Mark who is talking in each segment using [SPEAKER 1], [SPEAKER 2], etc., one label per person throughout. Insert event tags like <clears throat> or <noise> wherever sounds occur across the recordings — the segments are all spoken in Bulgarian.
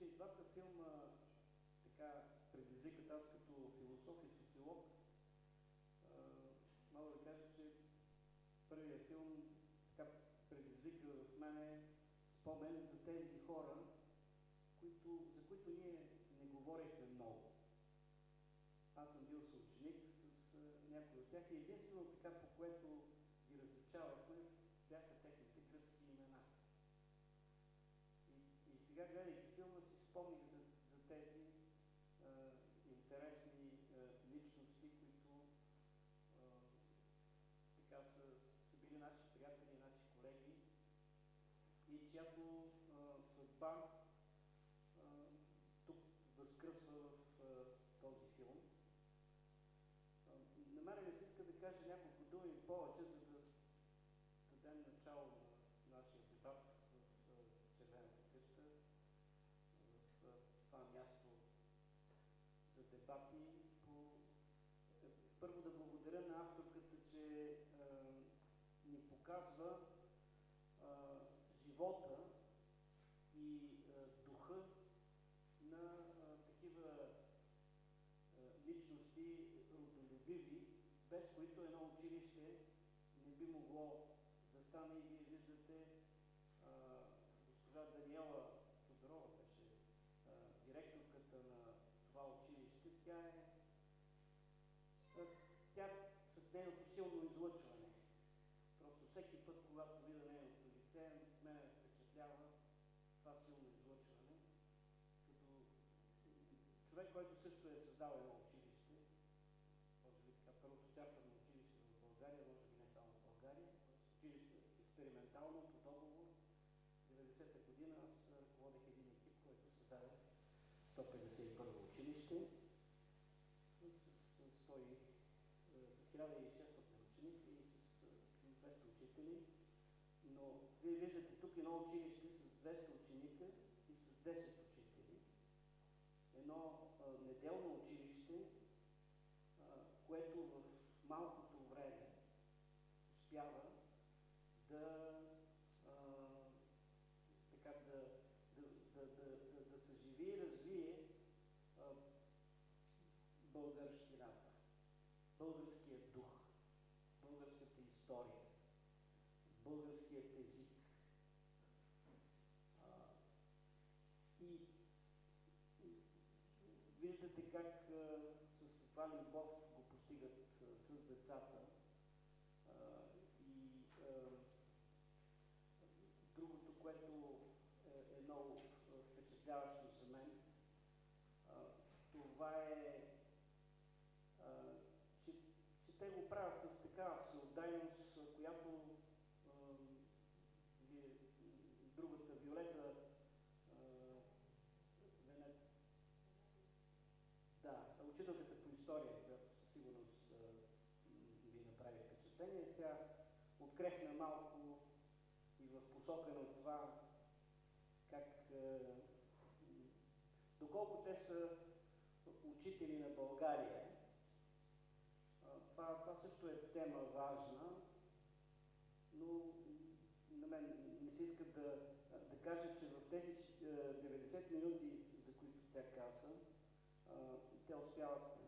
[SPEAKER 1] че и двата филма така предизвикат аз като философ и социолог. Мога да кажа, че първият филм така предизвика в мене спомен за тези хора, които, за които ние не говорихме много. Аз съм бил съученик с някои от тях и единствено така, по което ги различавахме, бяха техните гръцки имена. И, и сега, гледайки спомних за, за тези а, интересни а, личности, които а, така са, са били наши приятели, наши колеги и чиято а, съдба а, тук възкръсва в а, този филм. А, на мен ми се иска да кажа няколко думи повече, за дебати по... Първо да благодаря на авторката, че а, ни показва а, живота и а, духа на а, такива а, личности родолюбиви, без които едно училище не би могло да стане и вие виждате а, госпожа Даниела Тодорова беше а, директорката на това училище. Тя е а, тя с нейното силно излъчване. Просто всеки път, когато видя нейното лице, мене впечатлява това силно излъчване. Като човек, който е създал едно училище, може би така първото чартерно училище в България, може би не само в България, училище експериментално по договор. 90-та година аз ръководех един екип, който създаде 151 училище с, с, 100, с 1600 ученики и с 200 учители. Но вие виждате тук едно училище с 200 ученика и с 10 учители. Едно а, неделно училище, а, което в малкото време успява да, а, така, да, да, да, да, да, да съживи и развие а, българщината, българския дух, българската история, българският език. А, и, и виждате как а, с каква любов го постигат с децата. А, и а, Другото, което е, е много впечатляващо за мен, а, това е, а, че, че те го правят с такава всеотдайност, която а, вие, другата Виолета Венет, да, учителката по история, която със сигурност ви направи впечатление, тя открехна малко и в посока на това как доколко те са учители на България. Това, това също е тема важна, но на мен не се иска да, да кажа, че в тези 90 минути, за които тя каза, те успяват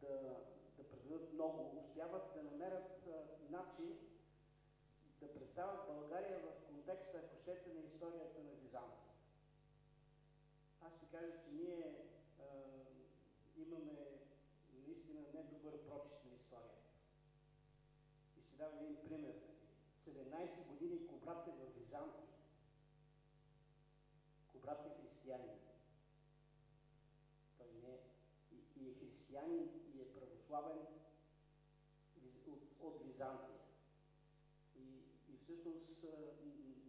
[SPEAKER 1] да, да предадат много, успяват да намерят начин да представят България в контекста, ако щете, на историята на Византия. Аз ще кажа, че ние а, имаме наистина недобър прочит на историята. И ще дам един пример. 17 години Кобрат е в Византия. Кобрат е християнин. Той не е и, и е християнин, и е православен от, от Византия. И, и всъщност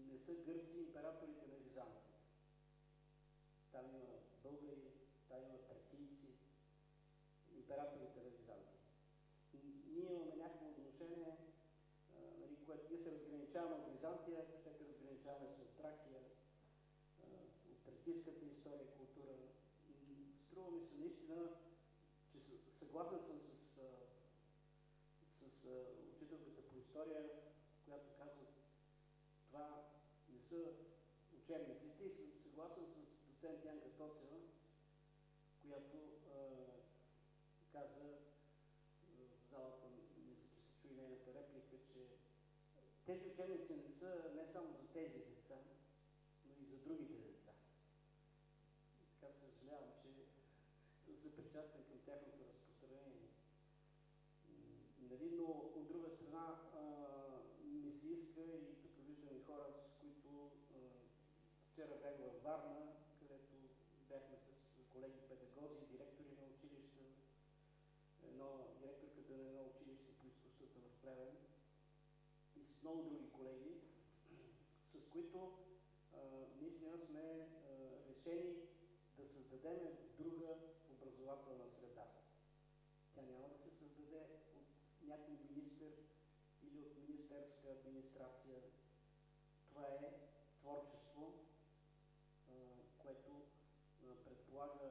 [SPEAKER 1] не са гърци императорите на Византия. Там има българи, там има тракийци, императорите на Византия. Ние имаме някакво отношение, а, нали, което ние се разграничаваме Византия, ще разграничаваме от Тракия, от тракийската история и култура. Струва ми се наистина, че съгласен съм с, с, с учителката по история, която казва, това не са учебниците и съм съгласен с доцент Янка Тоцева, която а, каза в залата, мисля, че се чуи нейната реплика, че тези учебници не са не само за тези деца, но и за другите деца. И така съжалявам, че съм съпричастен към тяхното разпространение. Нали, но от друга страна а, ми се иска и тук виждам и хора, с които а, вчера бях във Варна, където бяхме с колеги педагози, директори на училища, едно, директорката на едно училище по изкуствата в Плевен и с много други колеги, с които а, наистина сме а, решени да създадем друга образователна среда. Тя няма да се създаде от някой министр или от министерска администрация. Това е творчество, а, което предполага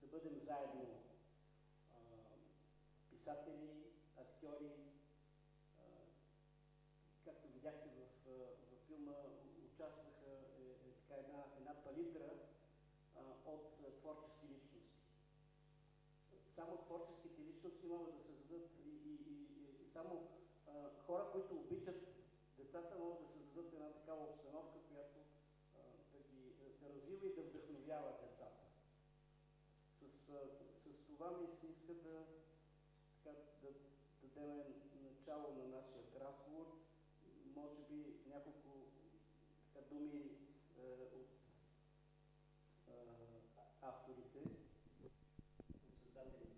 [SPEAKER 1] да бъдем заедно писатели, актьори. Както видяхте в, в филма, участваха е, е, така една, една палитра от творчески личности. Само творческите личности могат да създадат и, и, и, и само а, хора, които обичат децата, могат да създадат една такава обстановка, която а, да ги да развива и да вдъхновява децата. С, а, с това ми се иска да, така, да дадем начало на нашия разговор. Може би няколко така, думи е, от е, авторите, от създателите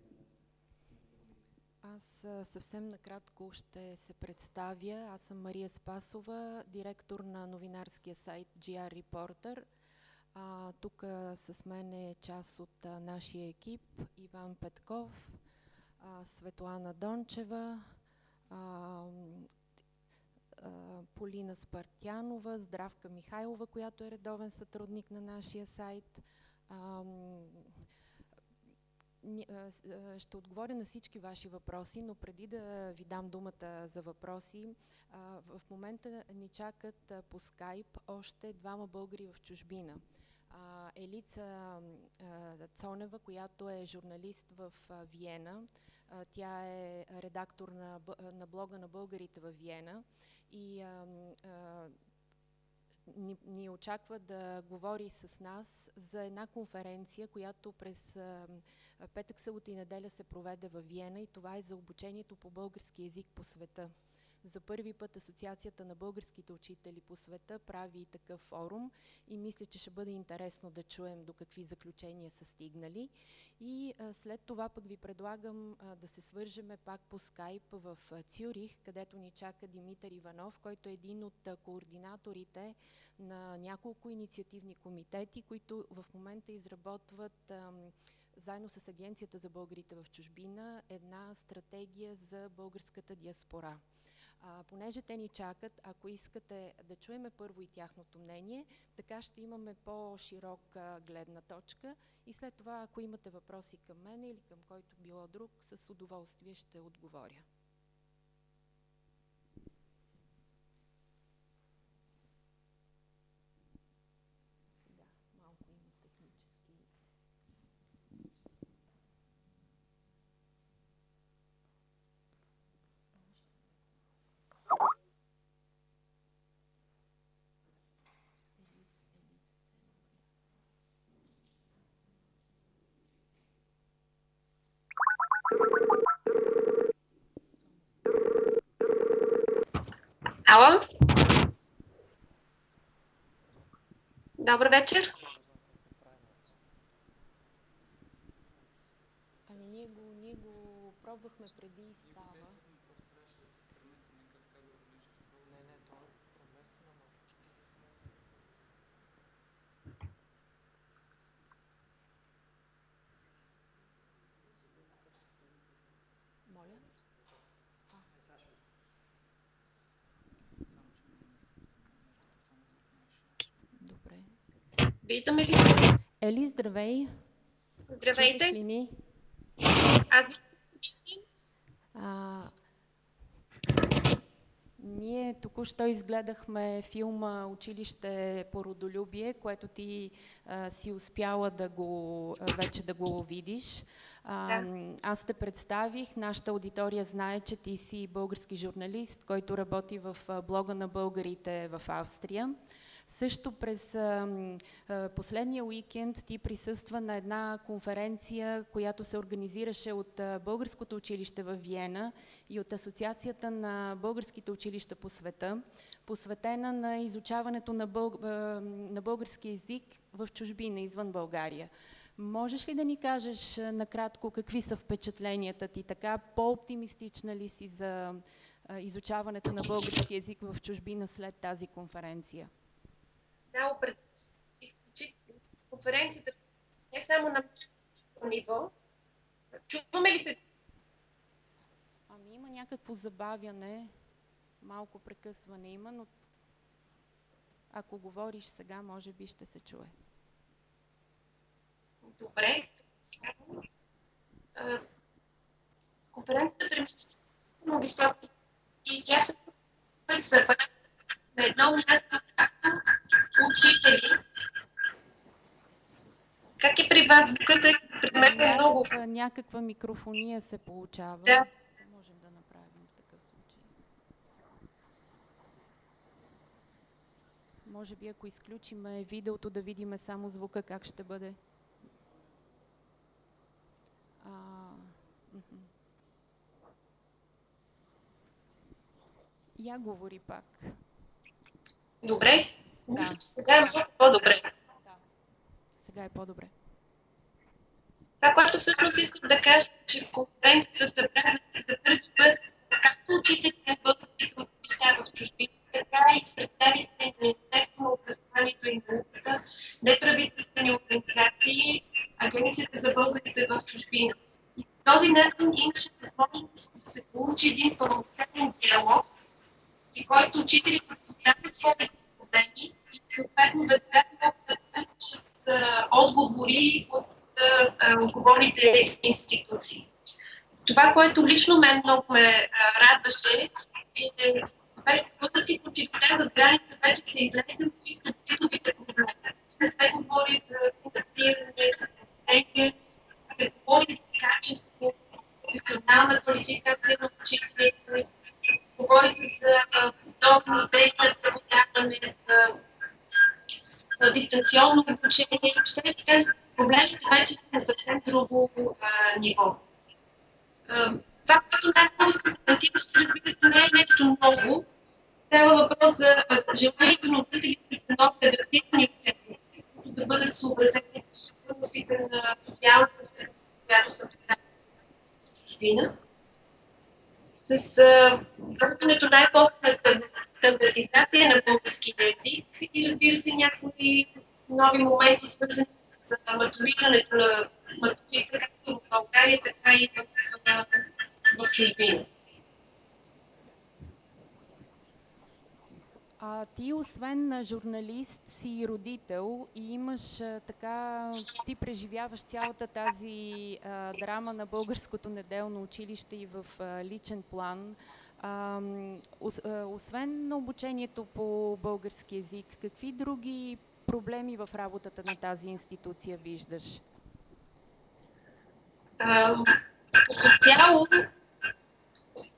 [SPEAKER 1] на
[SPEAKER 2] Аз съвсем накратко ще се представя. Аз съм Мария Спасова, директор на новинарския сайт GR Reporter. Тук с мен е част от а, нашия екип Иван Петков, а, Светлана Дончева, а, а, Полина Спартянова, Здравка Михайлова, която е редовен сътрудник на нашия сайт. А, ще отговоря на всички ваши въпроси, но преди да ви дам думата за въпроси, в момента ни чакат по скайп още двама българи в чужбина. Елица Цонева, която е журналист в Виена. Тя е редактор на, блога на българите в Виена и ни, ни очаква да говори с нас за една конференция, която през а, петък, събота и неделя се проведе в Виена и това е за обучението по български язик по света. За първи път Асоциацията на българските учители по света прави такъв форум и мисля, че ще бъде интересно да чуем до какви заключения са стигнали. И а, след това пък ви предлагам а, да се свържеме пак по скайп в а, Цюрих, където ни чака Димитър Иванов, който е един от а, координаторите на няколко инициативни комитети, които в момента изработват а, заедно с Агенцията за българите в чужбина една стратегия за българската диаспора. А, понеже те ни чакат, ако искате да чуеме първо и тяхното мнение, така ще имаме по-широка гледна точка и след това, ако имате въпроси към мен или към който било друг, с удоволствие ще отговоря.
[SPEAKER 3] Ало? Добър вечер.
[SPEAKER 2] Ами ние го, ние го пробвахме преди и става. Моля? Добре.
[SPEAKER 3] Виждаме ли?
[SPEAKER 2] Ели, здравей!
[SPEAKER 3] Здравейте!
[SPEAKER 2] Чуваш ли ни?
[SPEAKER 3] Аз
[SPEAKER 2] А, Ние току-що изгледахме филма Училище по родолюбие, което ти а, си успяла да го, а, вече да го видиш. А,
[SPEAKER 3] Да.
[SPEAKER 2] Аз те представих, нашата аудитория знае, че ти си български журналист, който работи в блога на българите в Австрия. Също през последния уикенд ти присъства на една конференция, която се организираше от Българското училище в Виена и от Асоциацията на българските училища по света, посветена на изучаването на, бълг... на български язик в чужбина, извън България. Можеш ли да ни кажеш накратко какви са впечатленията ти? Така по-оптимистична ли си за изучаването на български язик в чужбина след тази конференция?
[SPEAKER 3] Да, опред... изключително. Конференцията не само на ниво. Чуваме ли се?
[SPEAKER 2] Ами има някакво забавяне, малко прекъсване има, но ако говориш сега, може би ще се чуе.
[SPEAKER 3] Добре. Конференцията премина високо и тя се на едно място учители. Как е при вас звукът? Е при мен много.
[SPEAKER 2] Някаква, микрофония се получава.
[SPEAKER 3] Да.
[SPEAKER 2] Можем да направим в такъв случай? Може би ако изключиме видеото, да видиме само звука, как ще бъде. А. Я говори пак.
[SPEAKER 3] Добре.
[SPEAKER 2] Да.
[SPEAKER 3] Мисля, че сега е много по-добре.
[SPEAKER 2] Сега е по-добре.
[SPEAKER 3] Това, което всъщност искам да кажа, че конференцията събра за, за първи път както учители на българските училища в чужбина, така и представители на Министерство на образованието и науката, неправителствени организации, Агенцията за българите в чужбина. И по този начин имаше възможност да се получи един пълноценен диалог, и който учителите задават своите проблеми и съответно веднага а, отговори от отговорните институции. Това, което лично мен много ме радваше, вече българските учителя за граница вече се излезли от битовите проблеми. Не се говори за финансиране, за обучение, се говори за качество, професионална квалификация на учителите, говори се за нов модел за преподаване, за, за дистанционно обучение. Въобще, така, Проблемите вече са на съвсем друго а, ниво. А, това, което най-много се коментира, че разбира се не е нещо ново. Става въпрос за желанието на учителите да са нови адаптирани ученици, които да бъдат съобразени с особеностите на социалната среда, която представени в чужбина с а, връзването най-после на стандартизация на българския език и разбира се някои нови моменти, свързани с матурирането на матурите, както в България, така и в, в, в чужбина.
[SPEAKER 2] А ти, освен журналист, си родител и имаш така, ти преживяваш цялата тази а, драма на българското неделно училище и в а, личен план. А, ос, а, освен обучението по български язик, какви други проблеми в работата на тази институция виждаш?
[SPEAKER 3] А, като цяло,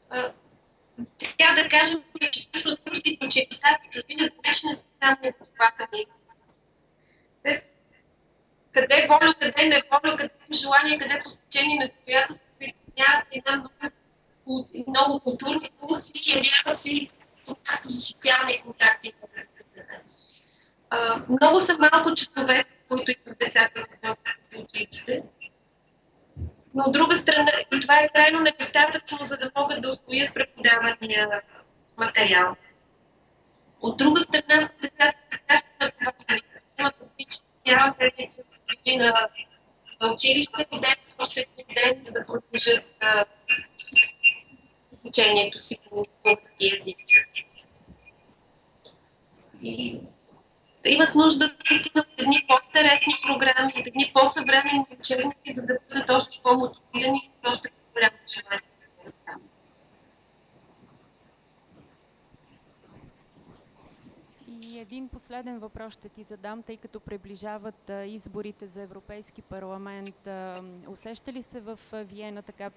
[SPEAKER 3] а, трябва да кажем, че всъщност българските училища в чужбина вече не са само институции. Те с- къде воля, къде неволя, къде по желание, къде по стечение на обстоятелствата изпълняват една много, много културни функции и явяват се и място за социални контакти. А, Много са малко часове, които идват децата в училище. Но от друга страна, и това е крайно недостатъчно, за да могат да освоят преподавания материал. От друга страна, децата се на това сами. Практически цяла седмица посвети на, на училище не още един ден, за да продължат а, с учението си по български език. И да имат нужда да се стигнат едни по-интересни програми, едни по-съвременни учебници, за да бъдат още по-мотивирани с още по-голямо желание.
[SPEAKER 2] И един последен въпрос ще ти задам, тъй като приближават изборите за Европейски парламент. Усеща ли се в Виена така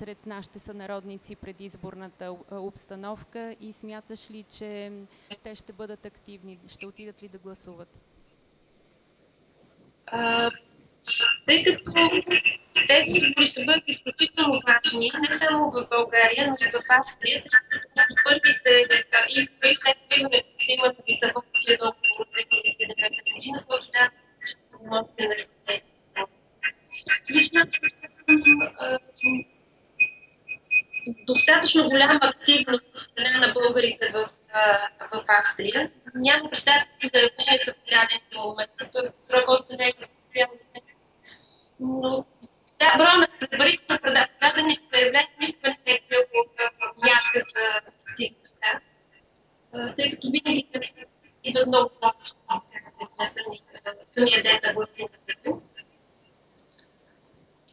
[SPEAKER 2] сред нашите сънародници предизборната обстановка и смяташ ли, че те ще бъдат активни? Ще отидат ли да гласуват?
[SPEAKER 3] А, тъй като тези избори ще бъдат изключително важни, не само в България, но и в Австрия, тъй като това са първите избори след влизането сила на Лисабонския договор от 2009 година, който дава възможности на Лично достатъчно голяма активност от страна на българите в, в Австрия. Няма достатъчно заявления за подадени до момента. Той срок още не е официално Но да, броя на предварително предадени заявления никога не се е бил мярка за активността. Тъй като винаги идват много повече самия ден на гласуването.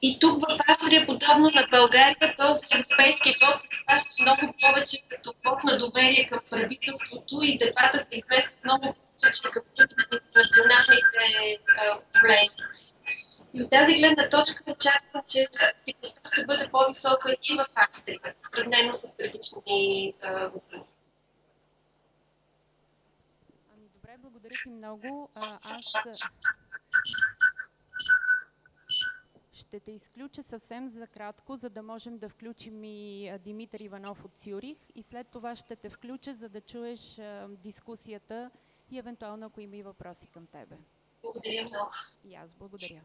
[SPEAKER 3] И тук в Австрия, подобно на България, този европейски вод се сваща много повече като вод на доверие към правителството и дебата се измества много повече към националните проблеми. И от тази гледна точка очаквам, че активността ще бъде по-висока и в Австрия, сравнено с предишни години.
[SPEAKER 2] Ами добре, благодаря ти много. А, аз ще те изключа съвсем за кратко, за да можем да включим и Димитър Иванов от Цюрих и след това ще те включа, за да чуеш дискусията и евентуално ако има и въпроси към тебе.
[SPEAKER 3] Благодаря много.
[SPEAKER 2] И аз благодаря.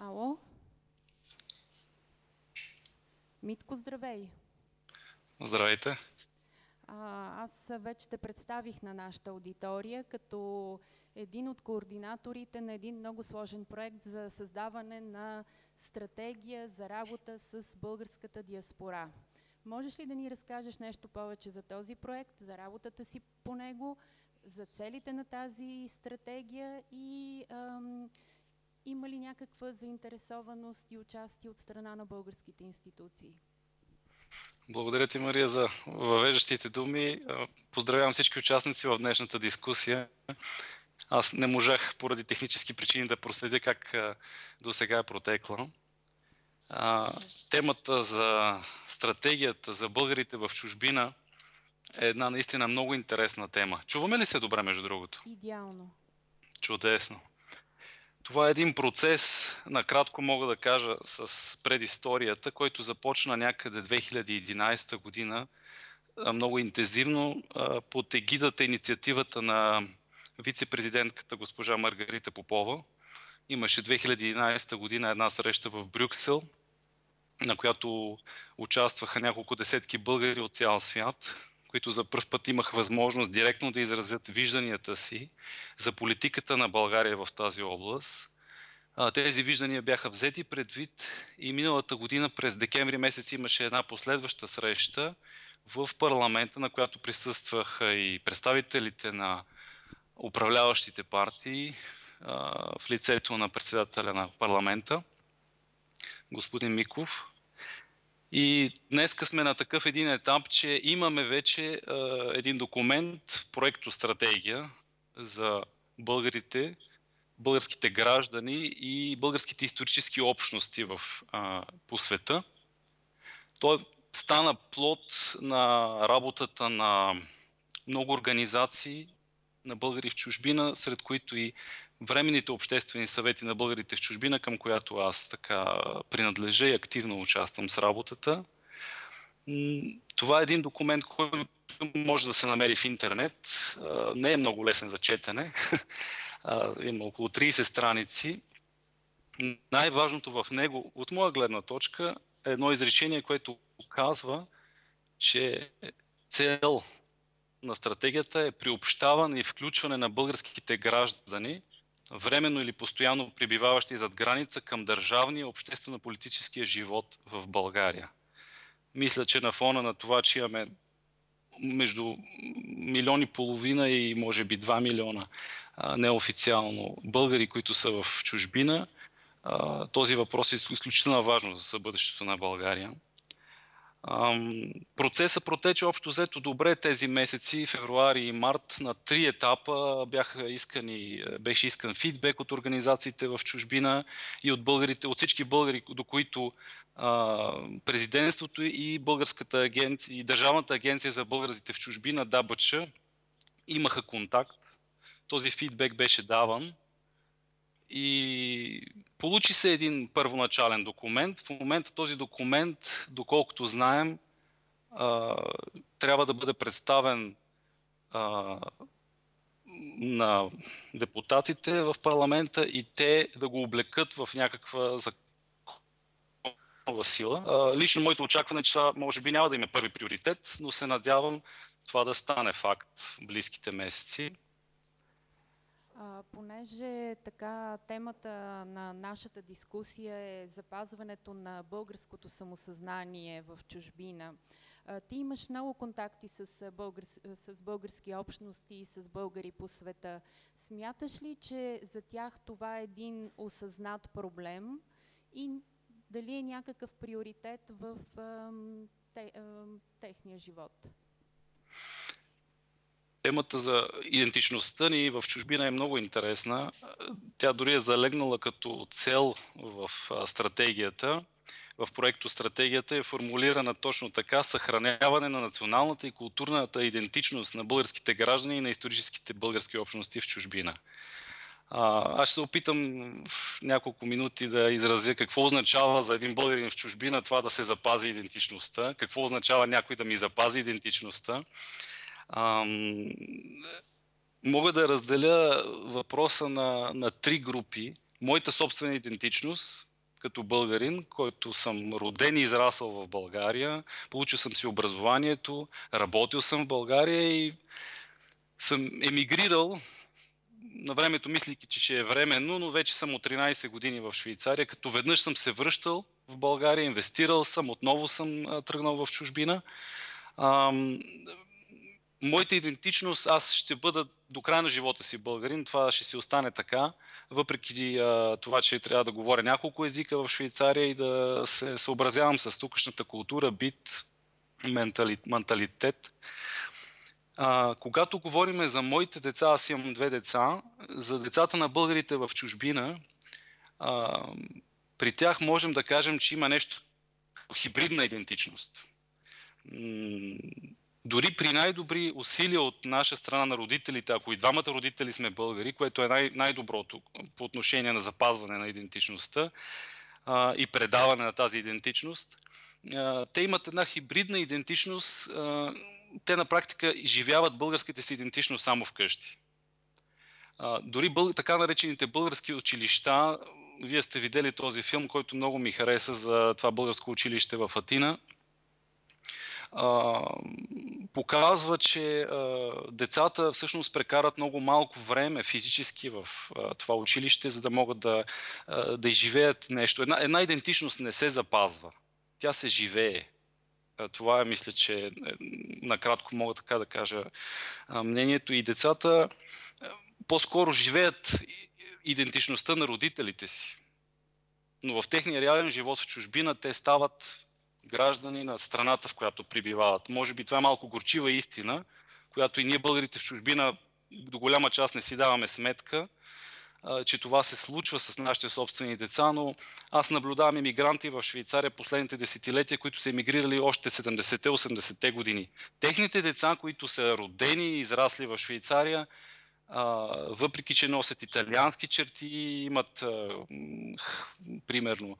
[SPEAKER 2] Ало? Митко, здравей!
[SPEAKER 4] Здравейте!
[SPEAKER 2] А, аз вече те представих на нашата аудитория като един от координаторите на един много сложен проект за създаване на стратегия за работа с българската диаспора. Можеш ли да ни разкажеш нещо повече за този проект, за работата си по него, за целите на тази стратегия и ам, има ли някаква заинтересованост и участие от страна на българските институции?
[SPEAKER 4] Благодаря ти, Мария, за въвеждащите думи. Поздравявам всички участници в днешната дискусия. Аз не можах поради технически причини да проследя как до сега е протекла. Темата за стратегията за българите в чужбина е една наистина много интересна тема. Чуваме ли се добре, между другото?
[SPEAKER 2] Идеално.
[SPEAKER 4] Чудесно. Това е един процес, накратко мога да кажа с предисторията, който започна някъде 2011 година много интензивно под егидата инициативата на вице-президентката госпожа Маргарита Попова. Имаше 2011 година една среща в Брюксел, на която участваха няколко десетки българи от цял свят, които за първ път имаха възможност директно да изразят вижданията си за политиката на България в тази област. Тези виждания бяха взети предвид и миналата година през декември месец имаше една последваща среща в парламента, на която присъстваха и представителите на управляващите партии в лицето на председателя на парламента, господин Миков, и днес сме на такъв един етап, че имаме вече а, един документ, проекто стратегия за българите, българските граждани и българските исторически общности в, а, по света. Той стана плод на работата на много организации на българи в чужбина, сред които и временните обществени съвети на българите в чужбина, към която аз така принадлежа и активно участвам с работата. Това е един документ, който може да се намери в интернет. Не е много лесен за четене. <laughs> Има около 30 страници. Най-важното в него, от моя гледна точка, е едно изречение, което казва, че цел на стратегията е приобщаване и включване на българските граждани временно или постоянно прибиваващи зад граница към държавния обществено-политическия живот в България. Мисля, че на фона на това, че имаме между милиони и половина и може би 2 милиона неофициално българи, които са в чужбина, този въпрос е изключително важно за бъдещето на България. Процесът протече общо взето добре тези месеци, февруари и март. На три етапа бяха искани, беше искан фидбек от организациите в чужбина и от българите, от всички българи, до които президентството и българската агенция и Държавната агенция за българите в чужбина, ДАБЧ, имаха контакт. Този фидбек беше даван и получи се един първоначален документ. В момента този документ, доколкото знаем, трябва да бъде представен на депутатите в парламента и те да го облекат в някаква законова сила. Лично моето очакване е, че това може би няма да има първи приоритет, но се надявам това да стане факт в близките месеци.
[SPEAKER 2] А, понеже така темата на нашата дискусия е запазването на българското самосъзнание в чужбина. А, ти имаш много контакти с, българ, с български общности и с българи по света. Смяташ ли, че за тях това е един осъзнат проблем и дали е някакъв приоритет в а, те, а, техния живот?
[SPEAKER 4] Темата за идентичността ни в чужбина е много интересна. Тя дори е залегнала като цел в стратегията. В проекто стратегията е формулирана точно така съхраняване на националната и културната идентичност на българските граждани и на историческите български общности в чужбина. Аз ще се опитам в няколко минути да изразя какво означава за един българин в чужбина това да се запази идентичността, какво означава някой да ми запази идентичността Ам, мога да разделя въпроса на, на три групи. Моята собствена идентичност, като българин, който съм роден и израсъл в България, получил съм си образованието, работил съм в България и съм емигрирал. На времето мислики, че ще е временно, но вече съм от 13 години в Швейцария, като веднъж съм се връщал в България, инвестирал съм, отново съм тръгнал в чужбина моята идентичност, аз ще бъда до края на живота си българин, това ще си остане така, въпреки а, това, че трябва да говоря няколко езика в Швейцария и да се съобразявам с тукашната култура, бит, ментали, менталитет. А, когато говорим за моите деца, аз имам две деца, за децата на българите в чужбина, а, при тях можем да кажем, че има нещо хибридна идентичност дори при най-добри усилия от наша страна на родителите, ако и двамата родители сме българи, което е най- най-доброто по отношение на запазване на идентичността а, и предаване на тази идентичност, а, те имат една хибридна идентичност. А, те на практика изживяват българските си идентичност само вкъщи. А, дори бъл... така наречените български училища, вие сте видели този филм, който много ми хареса за това българско училище в Атина – а, показва, че а, децата всъщност прекарат много малко време физически в а, това училище, за да могат да, а, да изживеят нещо. Една, една идентичност не се запазва. Тя се живее. Това е, мисля, че е, накратко мога така да кажа мнението. И децата по-скоро живеят идентичността на родителите си. Но в техния реален живот в чужбина те стават граждани на страната, в която прибивават. Може би това е малко горчива истина, която и ние българите в чужбина до голяма част не си даваме сметка, че това се случва с нашите собствени деца, но аз наблюдавам иммигранти в Швейцария последните десетилетия, които са емигрирали още 70-80-те години. Техните деца, които са родени и израсли в Швейцария, въпреки че носят италиански черти, имат примерно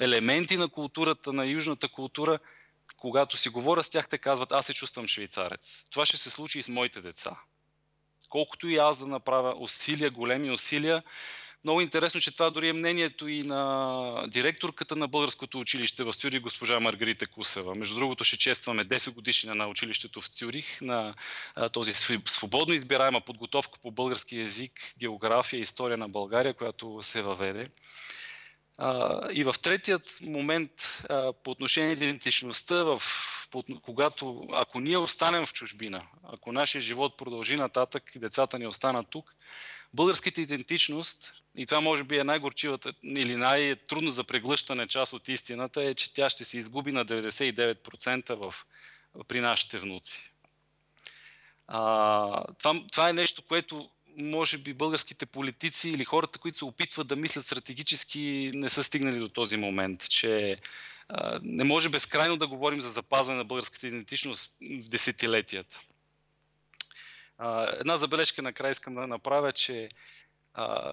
[SPEAKER 4] елементи на културата, на южната култура, когато си говоря с тях, те казват, аз се чувствам швейцарец. Това ще се случи и с моите деца. Колкото и аз да направя усилия, големи усилия, много интересно, че това дори е мнението и на директорката на българското училище в Цюрих, госпожа Маргарита Кусева. Между другото, ще честваме 10 годишнина на училището в Цюрих, на този свободно избираема подготовка по български язик, география и история на България, която се въведе. И в третият момент по отношение на идентичността, в, когато, ако ние останем в чужбина, ако нашия живот продължи нататък и децата ни останат тук, българската идентичност, и това може би е най-горчивата или най-трудно за преглъщане част от истината, е, че тя ще се изгуби на 99% в, при нашите внуци. А, това, това е нещо, което може би българските политици или хората, които се опитват да мислят стратегически, не са стигнали до този момент, че а, не може безкрайно да говорим за запазване на българската идентичност в десетилетията. А, една забележка накрая искам да направя, че а,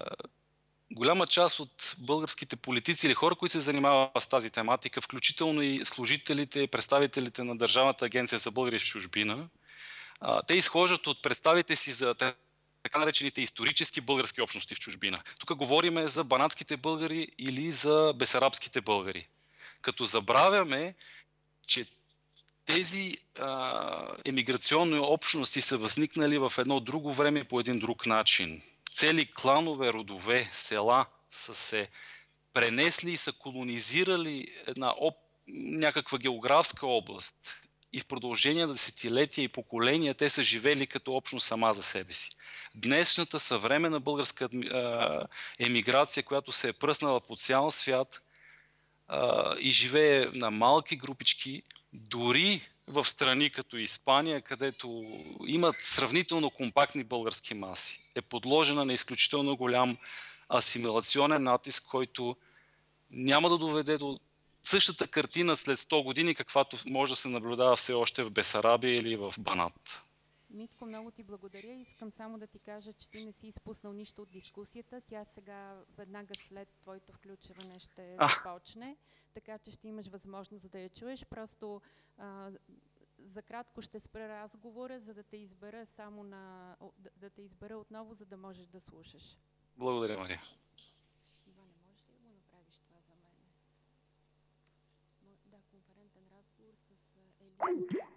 [SPEAKER 4] голяма част от българските политици или хора, които се занимават с тази тематика, включително и служителите, представителите на Държавната агенция за българи в чужбина, те изхождат от представите си за така наречените исторически български общности в чужбина. Тук говориме за банатските българи или за бесарабските българи. Като забравяме, че тези а, емиграционни общности са възникнали в едно друго време по един друг начин. Цели кланове, родове, села са се пренесли и са колонизирали една об... някаква географска област. И в продължение на десетилетия и поколения те са живели като общност сама за себе си днешната съвременна българска емиграция, която се е пръснала по цял свят и живее на малки групички, дори в страни като Испания, където имат сравнително компактни български маси, е подложена на изключително голям асимилационен натиск, който няма да доведе до същата картина след 100 години, каквато може да се наблюдава все още в Бесарабия или в Банат.
[SPEAKER 5] Митко, много ти благодаря. Искам само да ти кажа, че ти не си изпуснал нищо от дискусията. Тя сега, веднага след твоето включване, ще а. започне, така че ще имаш възможност да я чуеш. Просто а, за кратко ще спра разговора, за да те избера само на, да, да те избера отново, за да можеш да слушаш.
[SPEAKER 4] Благодаря, Мария.
[SPEAKER 5] Иване, можеш ли да го направиш това за мен? Да, конферентен разговор с Елиза.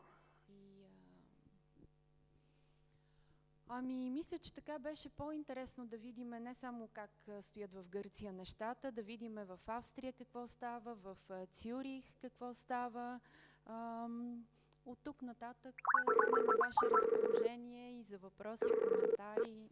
[SPEAKER 5] Ами, мисля, че така беше по-интересно да видим не само как стоят в Гърция нещата, да видим в Австрия какво става, в Цюрих какво става. От тук нататък сме на ваше разположение и за въпроси, коментари.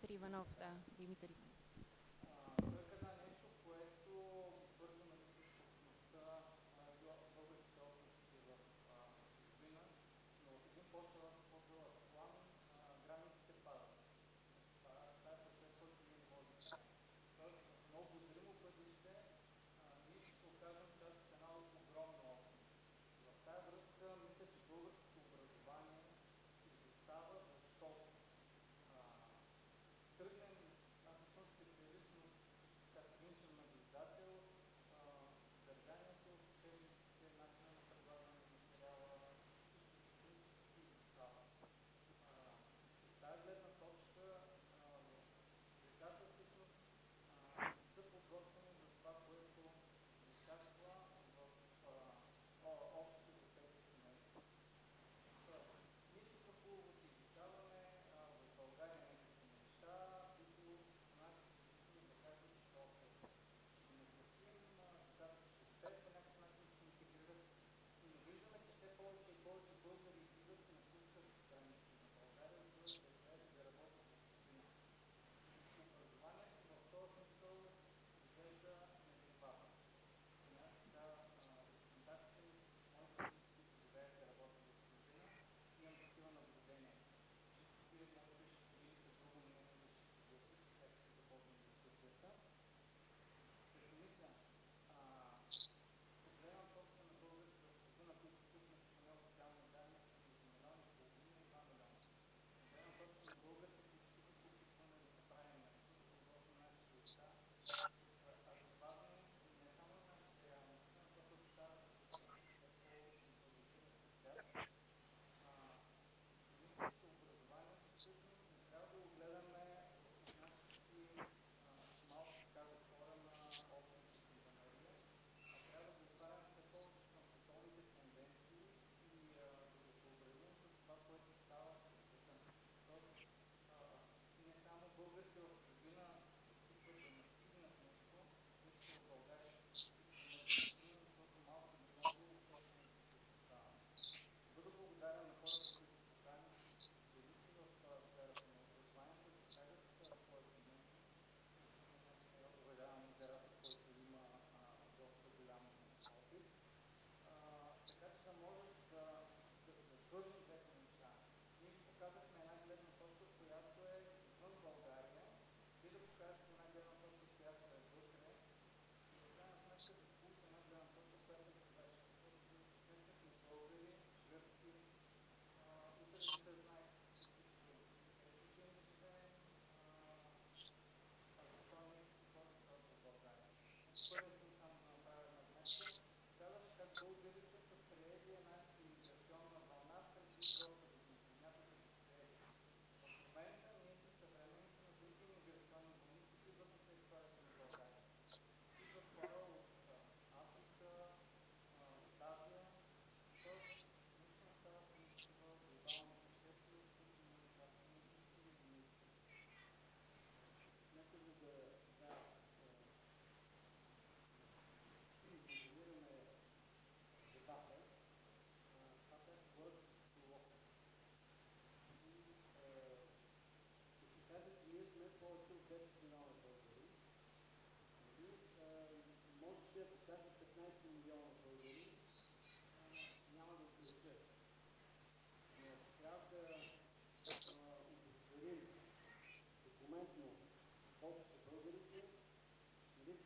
[SPEAKER 2] Дмитрий Иванов, да,
[SPEAKER 1] Дмитрий.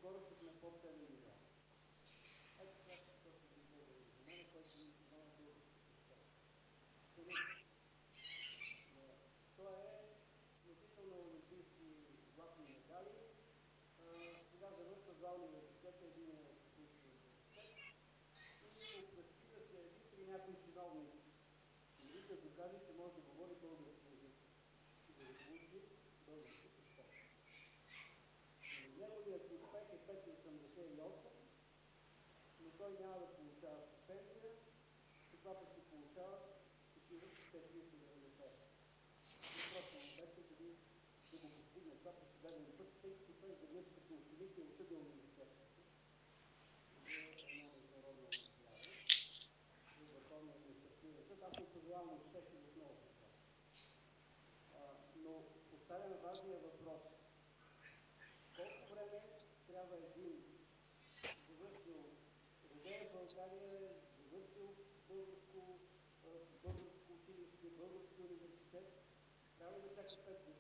[SPEAKER 1] Zboru Siódmych Powstań Niemieckich. той няма да получава стипендия, това пък ще получава такива 60-70. Просто вече дали да го постигне това по съдебен път, тъй като той веднъж ще се осъдите и осъдил министерството. За една международна национална, за върховна административна съд. Аз му пожелавам успех и отново. Но поставяме важния въпрос Thank you.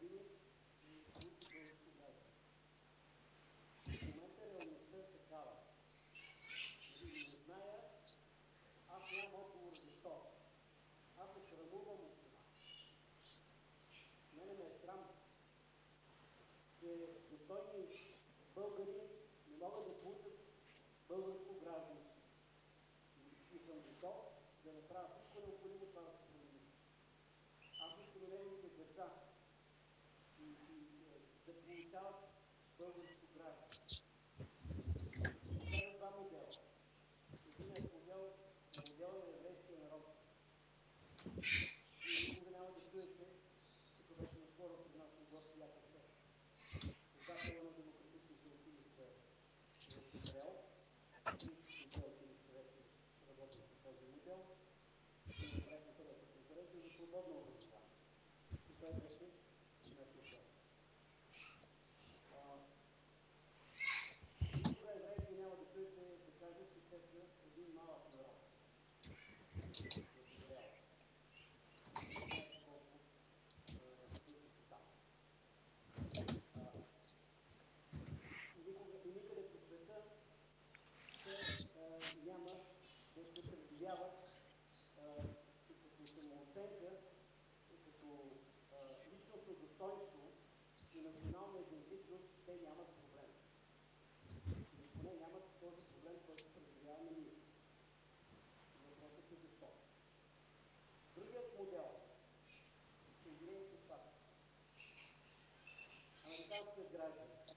[SPEAKER 1] pode ser gratuito.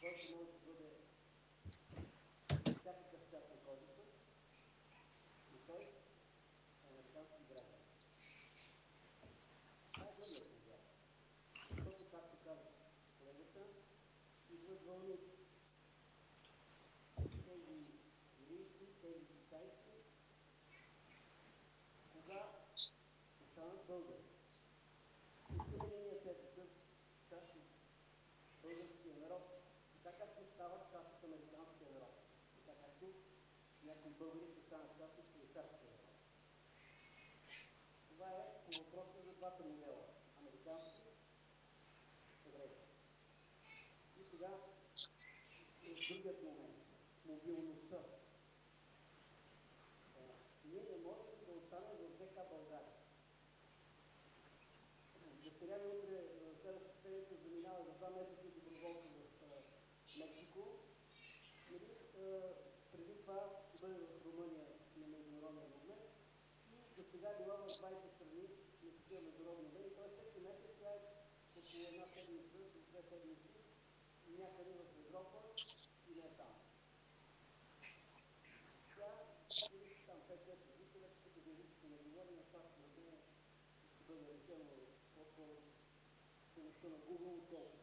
[SPEAKER 1] Quanto mais Paulista está това е било в 20 страни на такива международни медии. Тоест всеки месец това е около една седмица, до две седмици някъде в Европа и не само. Тя излиза там 5-6 езика, вече като журналистите не говори на това, което е бъде решено по-скоро на Google, отколкото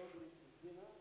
[SPEAKER 6] go to dinner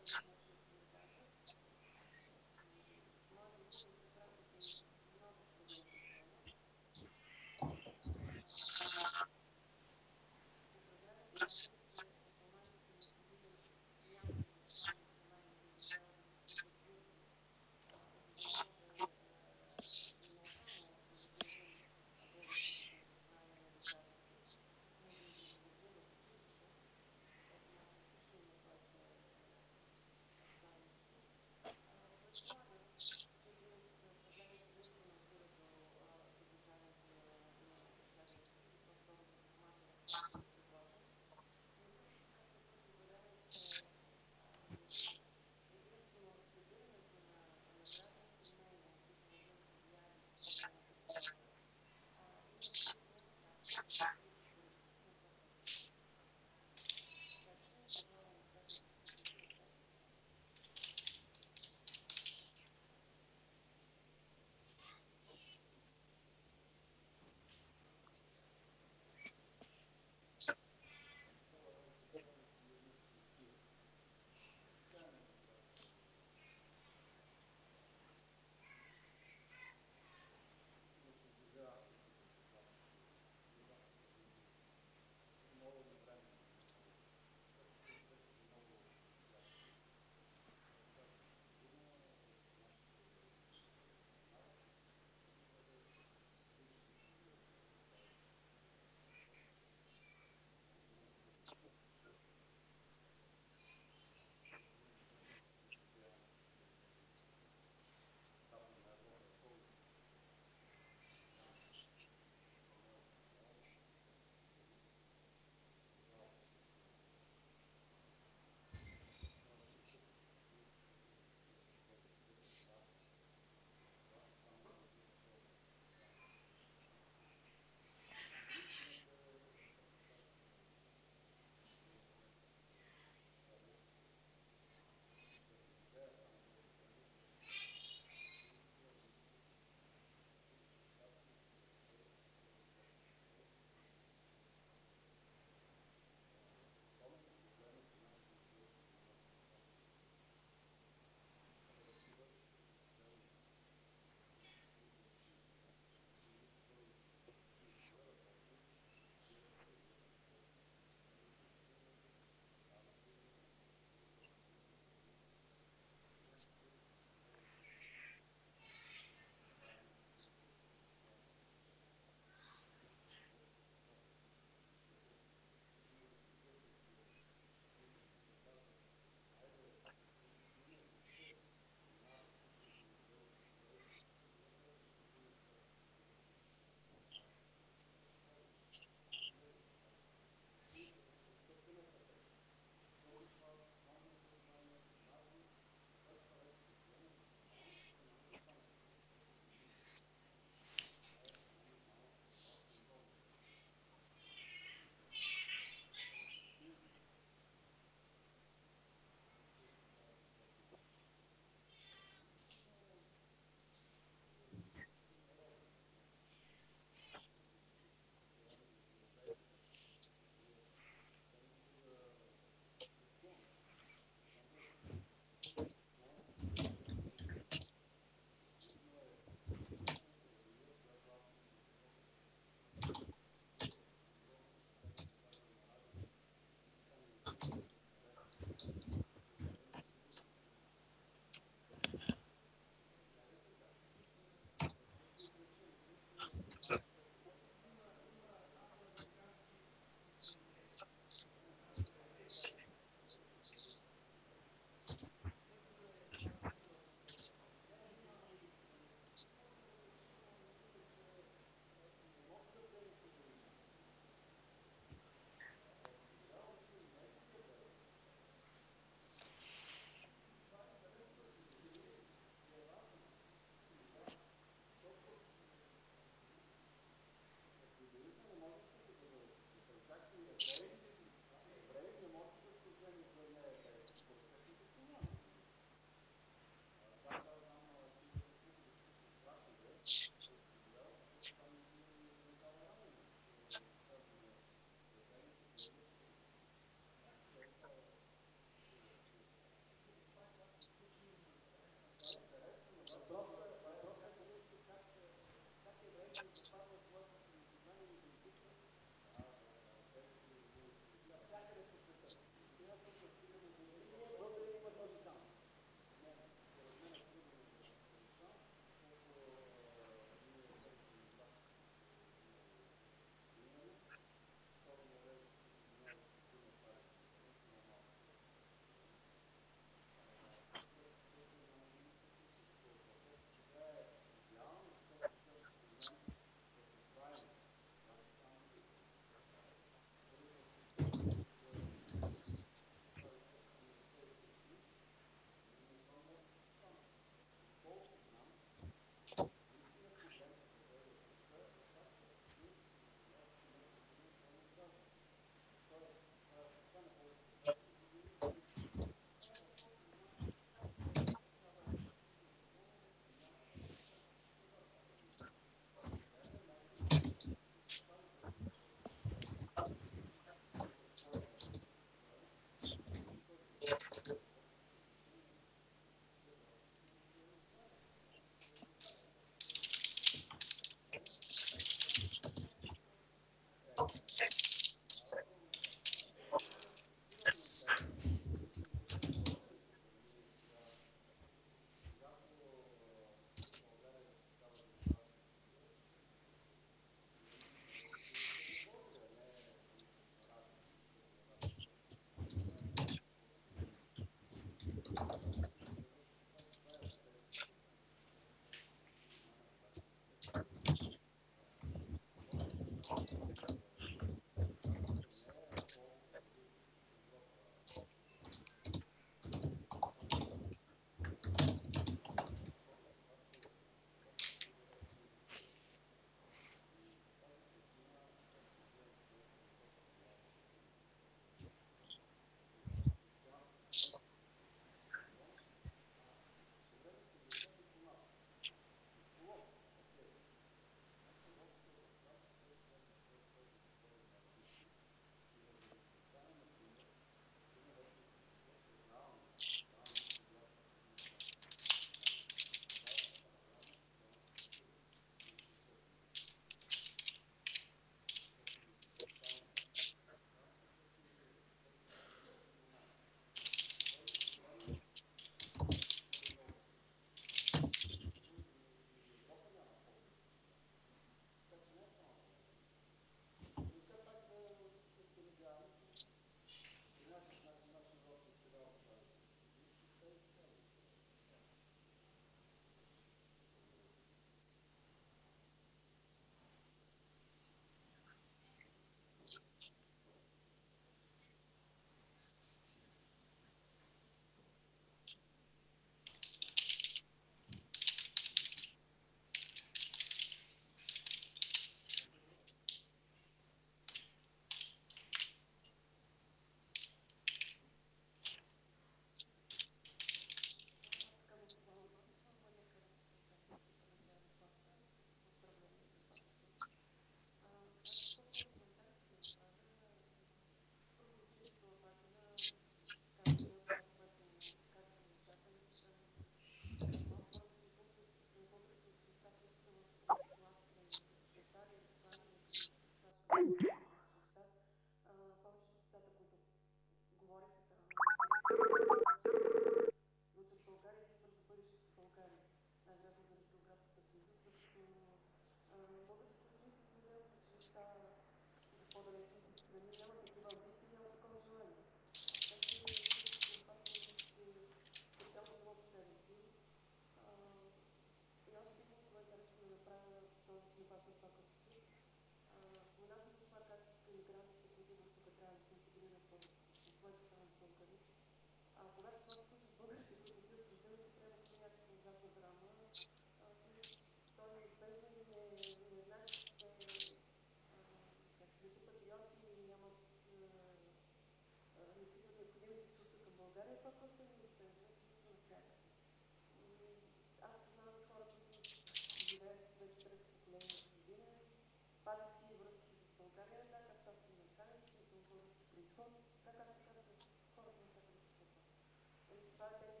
[SPEAKER 6] Нали,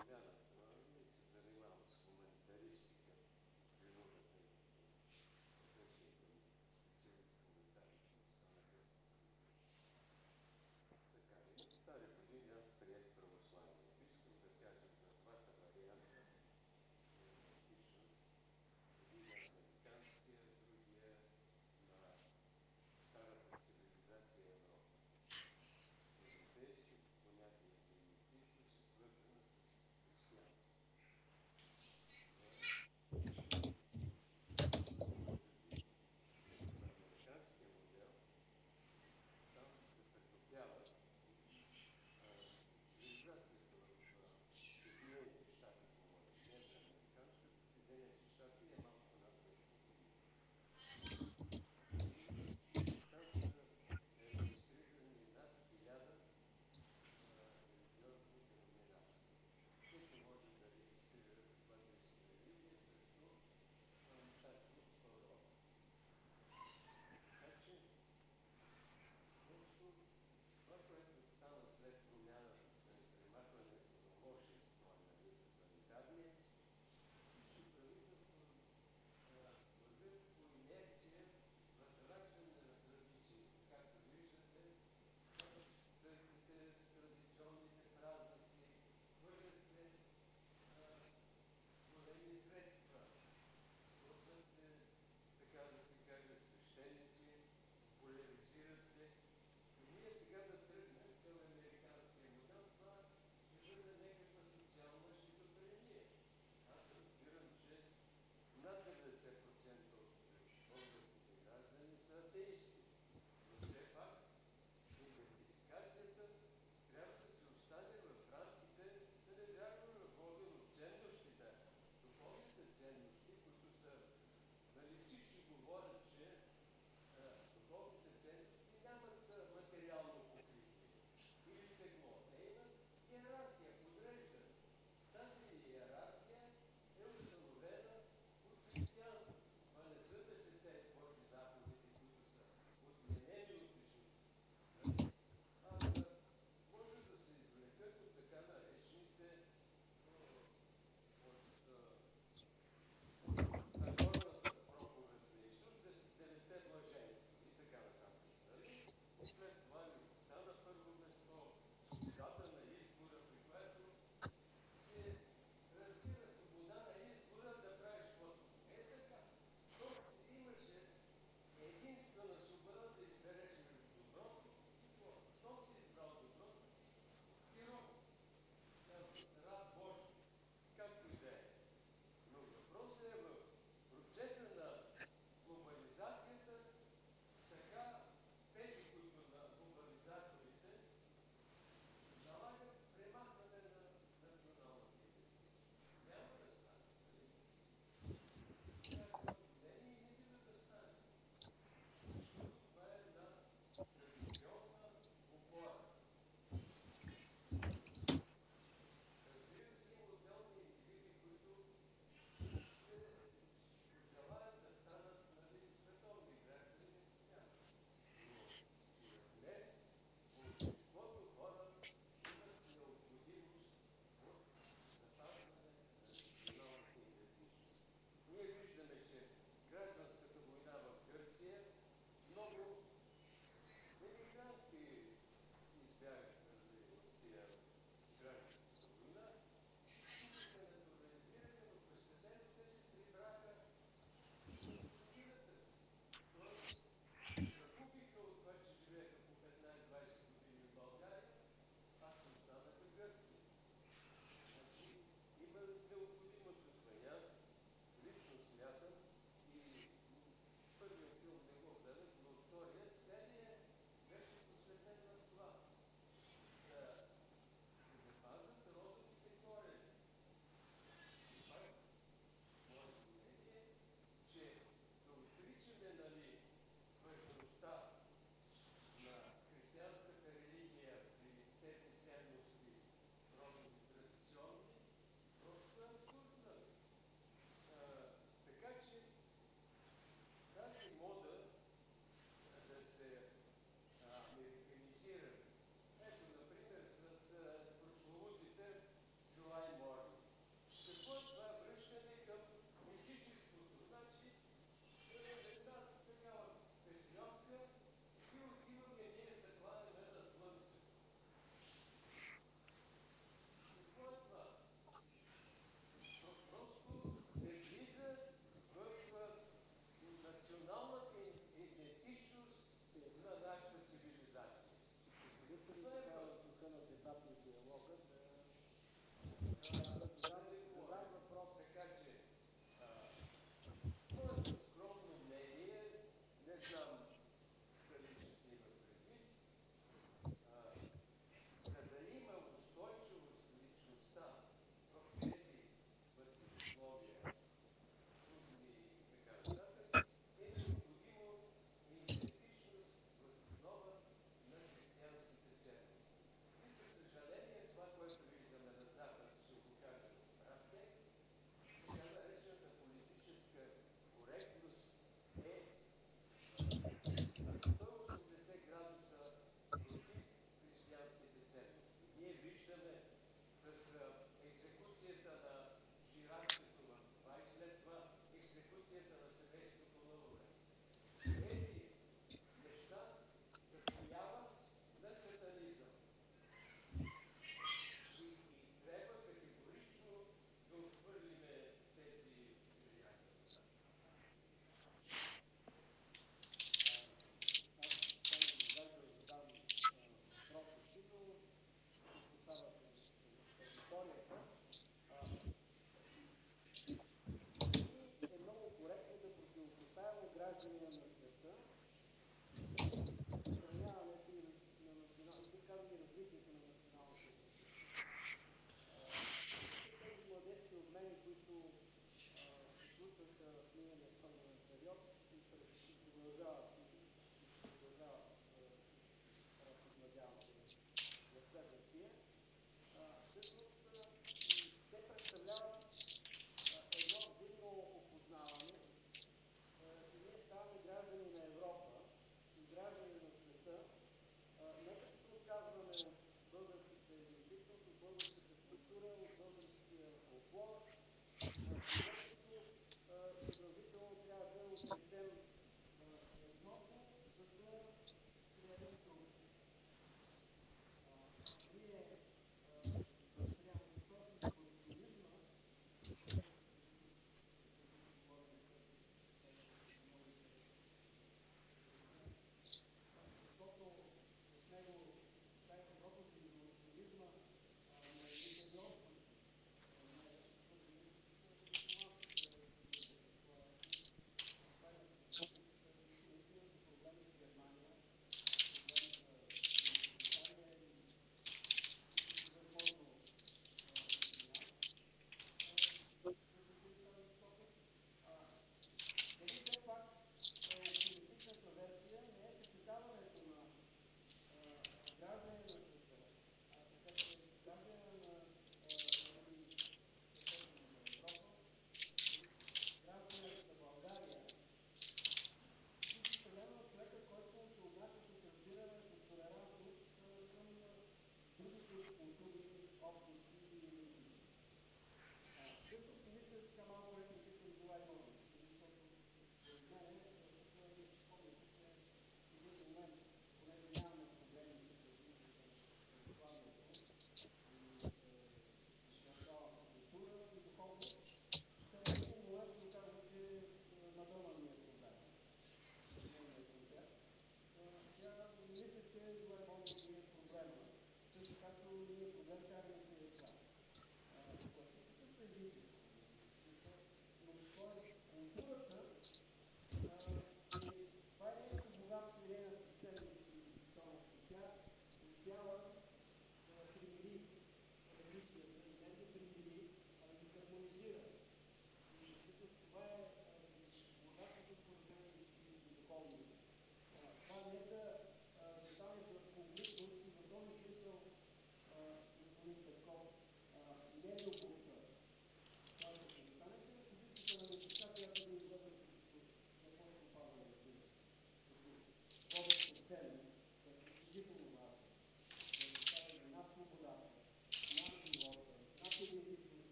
[SPEAKER 1] 아멘.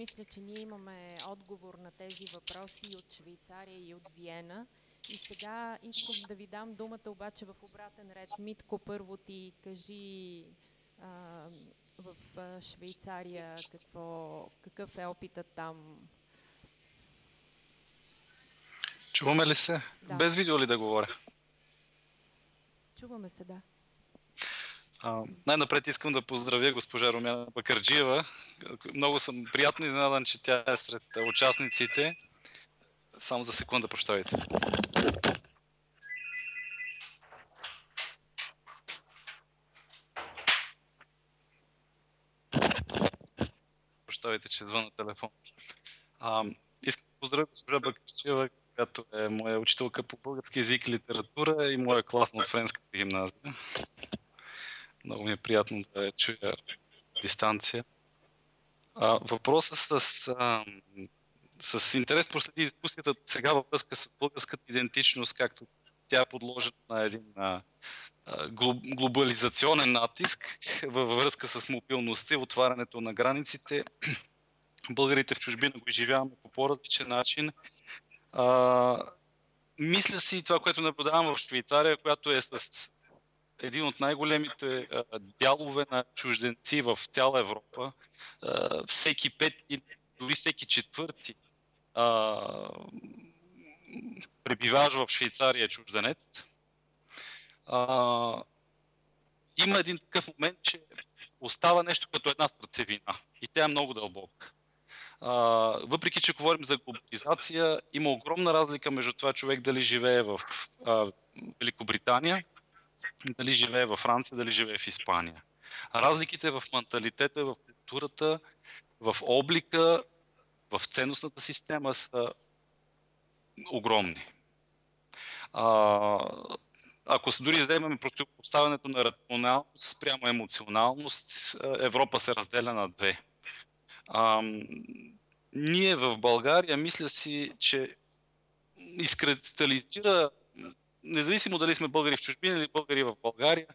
[SPEAKER 1] мисля, че ние
[SPEAKER 2] имаме отговор на тези въпроси и от Швейцария, и от Виена. И сега искам да ви дам думата обаче в обратен ред. Митко, първо ти кажи а, в Швейцария какво, какъв е опитът там.
[SPEAKER 4] Чуваме ли се?
[SPEAKER 2] Да.
[SPEAKER 4] Без видео ли да говоря?
[SPEAKER 2] Чуваме се, да.
[SPEAKER 4] Най-напред искам да поздравя госпожа Румяна Бакарджиева. Много съм приятно изненадан, че тя е сред участниците. Само за секунда, прощавайте. Прощавайте, че звъна телефон. А, искам да поздравя госпожа Бакарджиева, която е моя учителка по български язик и литература и моя клас на френската гимназия. Много ми е приятно да чуя дистанция. А, въпросът с, а, с интерес проследи дискусията сега във връзка с българската идентичност, както тя е подложена на един а, глоб- глобализационен натиск във връзка с мобилността и отварянето на границите. <clears throat> Българите в чужбина го изживяваме по по-различен начин. А, мисля си това, което наблюдавам в Швейцария, която е с един от най-големите дялове на чужденци в цяла Европа. Всеки пети, дори всеки четвърти пребиваш в Швейцария е чужденец. Има един такъв момент, че остава нещо като една сърцевина и тя е много дълбока. А, въпреки, че говорим за глобализация, има огромна разлика между това човек дали живее в а, Великобритания, дали живее във Франция, дали живее в Испания. Разликите в менталитета, в културата, в облика, в ценностната система са огромни. А, ако дори вземем противопоставянето на рационалност спрямо емоционалност, Европа се разделя на две. А, ние в България, мисля си, че изкристализира, независимо дали сме българи в чужбина или българи в България,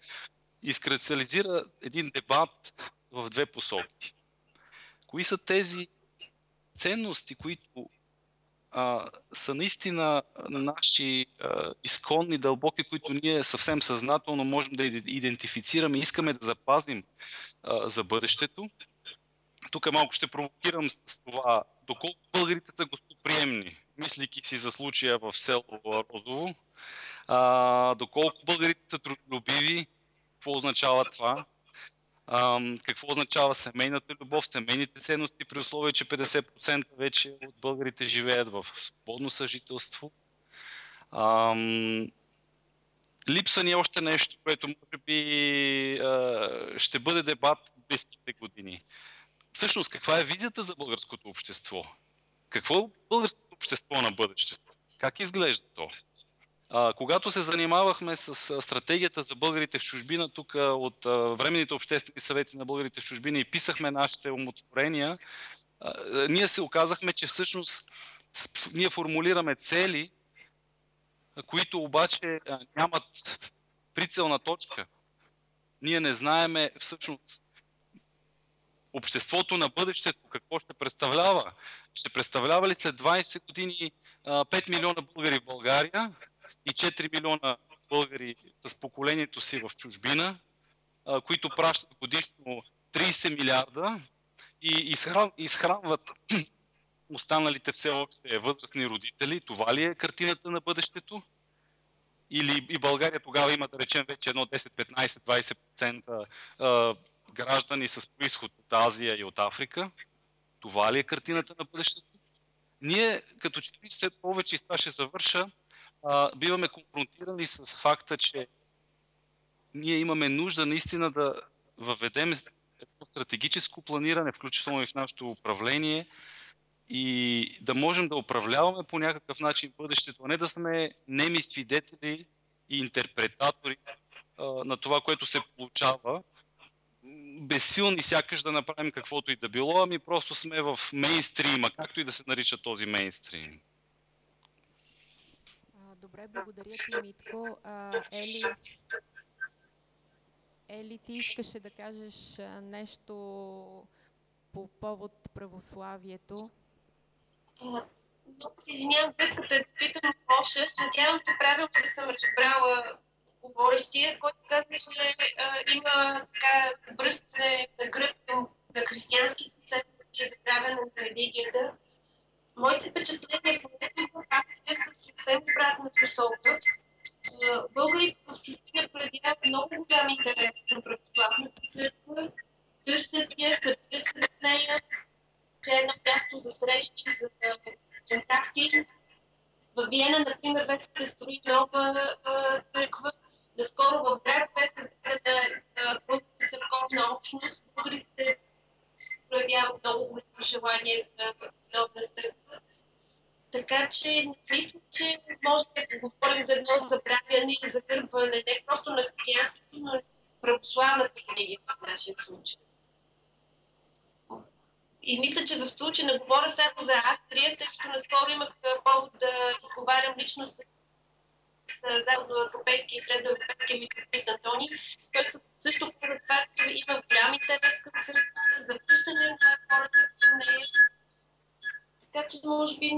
[SPEAKER 4] изкристализира един дебат в две посоки. Кои са тези ценности, които а, са наистина наши а, изконни, дълбоки, които ние съвсем съзнателно можем да идентифицираме и искаме да запазим а, за бъдещето. Тук малко ще провокирам с това, доколко българите са гостоприемни, мислики си за случая в село Розово, а, доколко българите са трудолюбиви, какво означава това, а, какво означава семейната любов, семейните ценности, при условие, че 50% вече от българите живеят в свободно съжителство. А, липса ни още нещо, което може би ще бъде дебат в близките години. Всъщност, каква е визията за българското общество? Какво е българското общество на бъдещето? Как изглежда то? А, когато се занимавахме с стратегията за българите в чужбина, тук от а, временните обществени съвети на българите в чужбина и писахме нашите умотворения, а, ние се оказахме, че всъщност ние формулираме цели, които обаче нямат прицелна точка. Ние не знаеме всъщност обществото на бъдещето какво ще представлява. Ще представлява ли след 20 години 5 милиона българи в България 4 милиона българи с поколението си в чужбина, които пращат годишно 30 милиарда и изхранват <clears throat> останалите все още възрастни родители. Това ли е картината на бъдещето? Или и България тогава има, да речем, вече едно 10-15-20% граждани с происход от Азия и от Африка. Това ли е картината на бъдещето? Ние, като че ли след повече, и това ще завърша, а, биваме конфронтирани с факта, че ние имаме нужда наистина да въведем стратегическо планиране, включително и в нашето управление, и да можем да управляваме по някакъв начин бъдещето, а не да сме неми свидетели и интерпретатори а, на това, което се получава безсилни сякаш да направим каквото и да било, ами просто сме в мейнстрима, както и да се нарича този мейнстрим.
[SPEAKER 2] Добре, благодаря ти, Митко. А, Ели, Ели, ти искаше да кажеш нещо по повод православието?
[SPEAKER 3] Се извинявам, връзката е действително лоша. Надявам се правилно да съм разбрала говорещия, който каза, че а, има така връщане на гръб на християнските ценности и забравяне на религията. Моите впечатления по Австрия са съвсем обратна посока. Българите в чужбина проявяват много голям интерес към православната църква, търсят я, сърдят се в нея. Тя е едно място за срещи, за контакти. В Виена, например, вече се строи нова църква. Наскоро в град бе създадена църковна общност. Българите проявяват много голямо желание за подобна стъпка. Така че мисля, че може да говорим за едно забравяне или загърбване не просто на християнството, но и православната религия в нашия случай. И мисля, че в случай не говоря само за Австрия, тъй като наскоро имах повод да изговарям лично с, с западноевропейския и средноевропейския митрополит Антони. Той също каза това, че има голям интерес към църквата, за връщане на хората към нея. Така че, може би,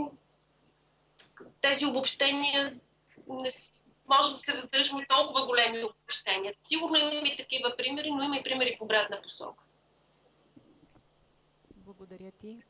[SPEAKER 3] тези обобщения не, може да се въздържаме толкова големи обобщения. Сигурно има и такива примери, но има и примери в обратна посока.
[SPEAKER 6] Благодаря ти.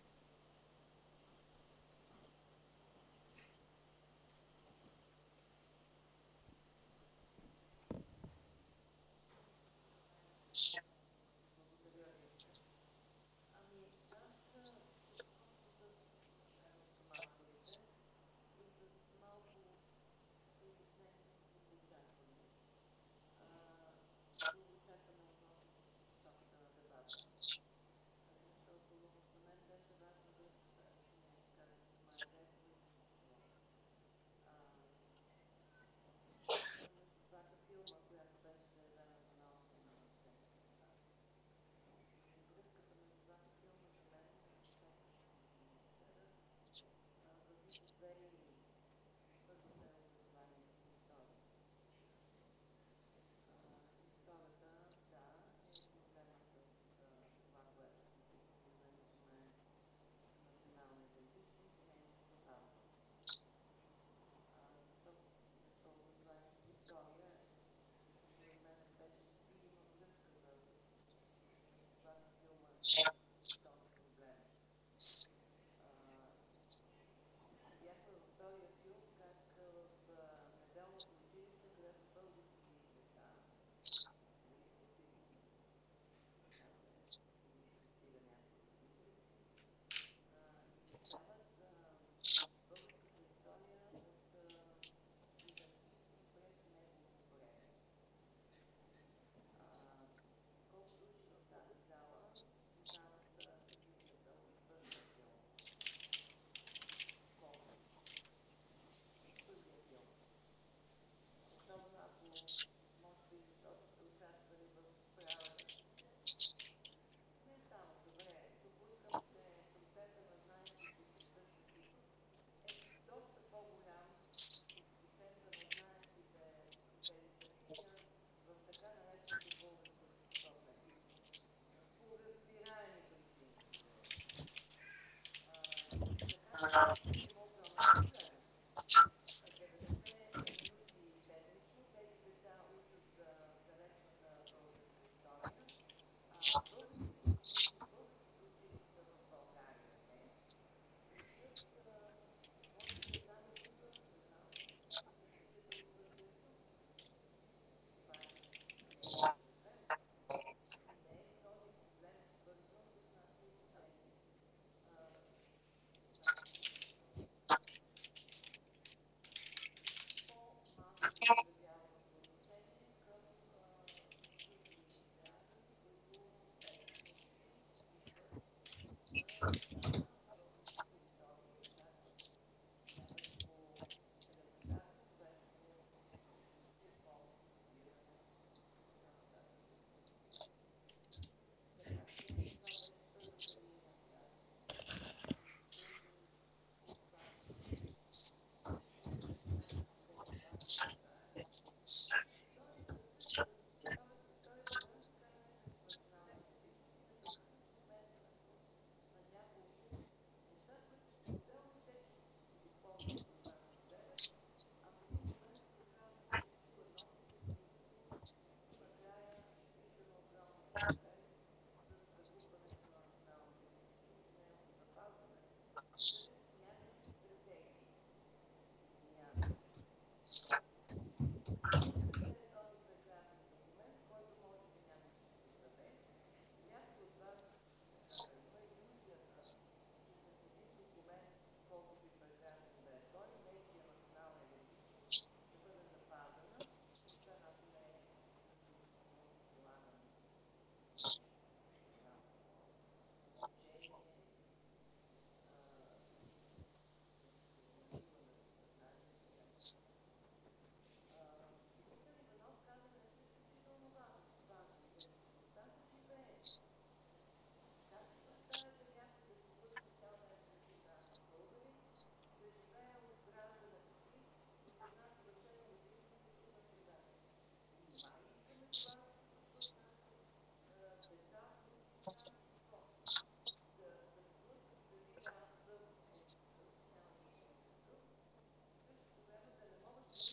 [SPEAKER 7] Yeah.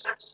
[SPEAKER 6] Thanks.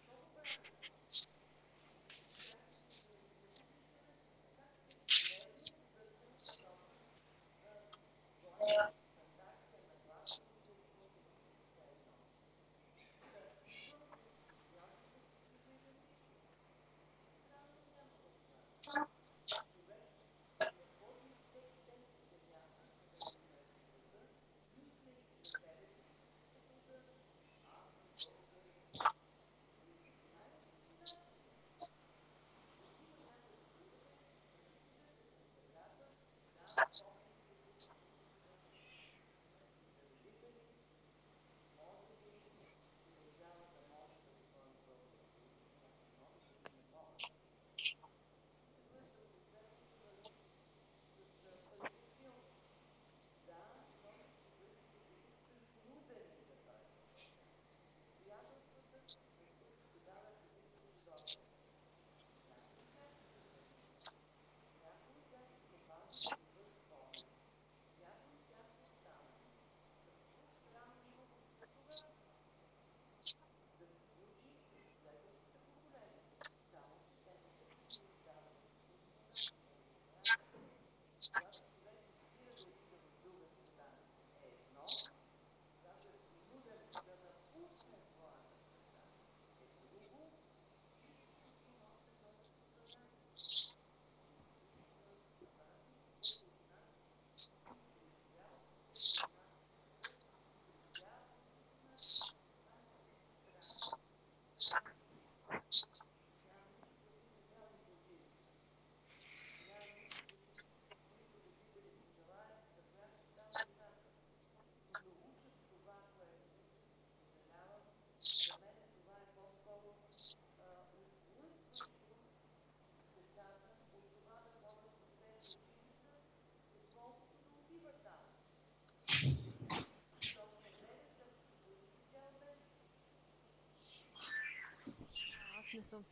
[SPEAKER 6] such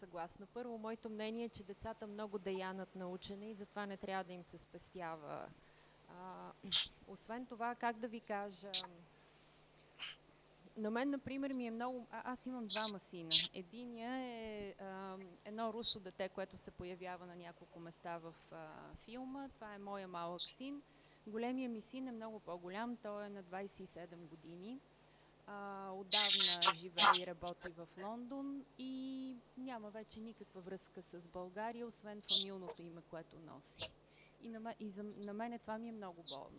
[SPEAKER 6] съгласна. Първо, моето мнение е, че децата много деянат на учене и затова не трябва да им се спестява. А, освен това, как да ви кажа, на мен, например, ми е много... А, аз имам двама сина. Единия е а, едно русо дете, което се появява на няколко места в а, филма. Това е моя малък син. Големия ми син е много по-голям. Той е на 27 години. А, отдавна живее и работи в Лондон и няма вече никаква връзка с България, освен фамилното име, което носи. И на, и за, на мен това ми е много болно.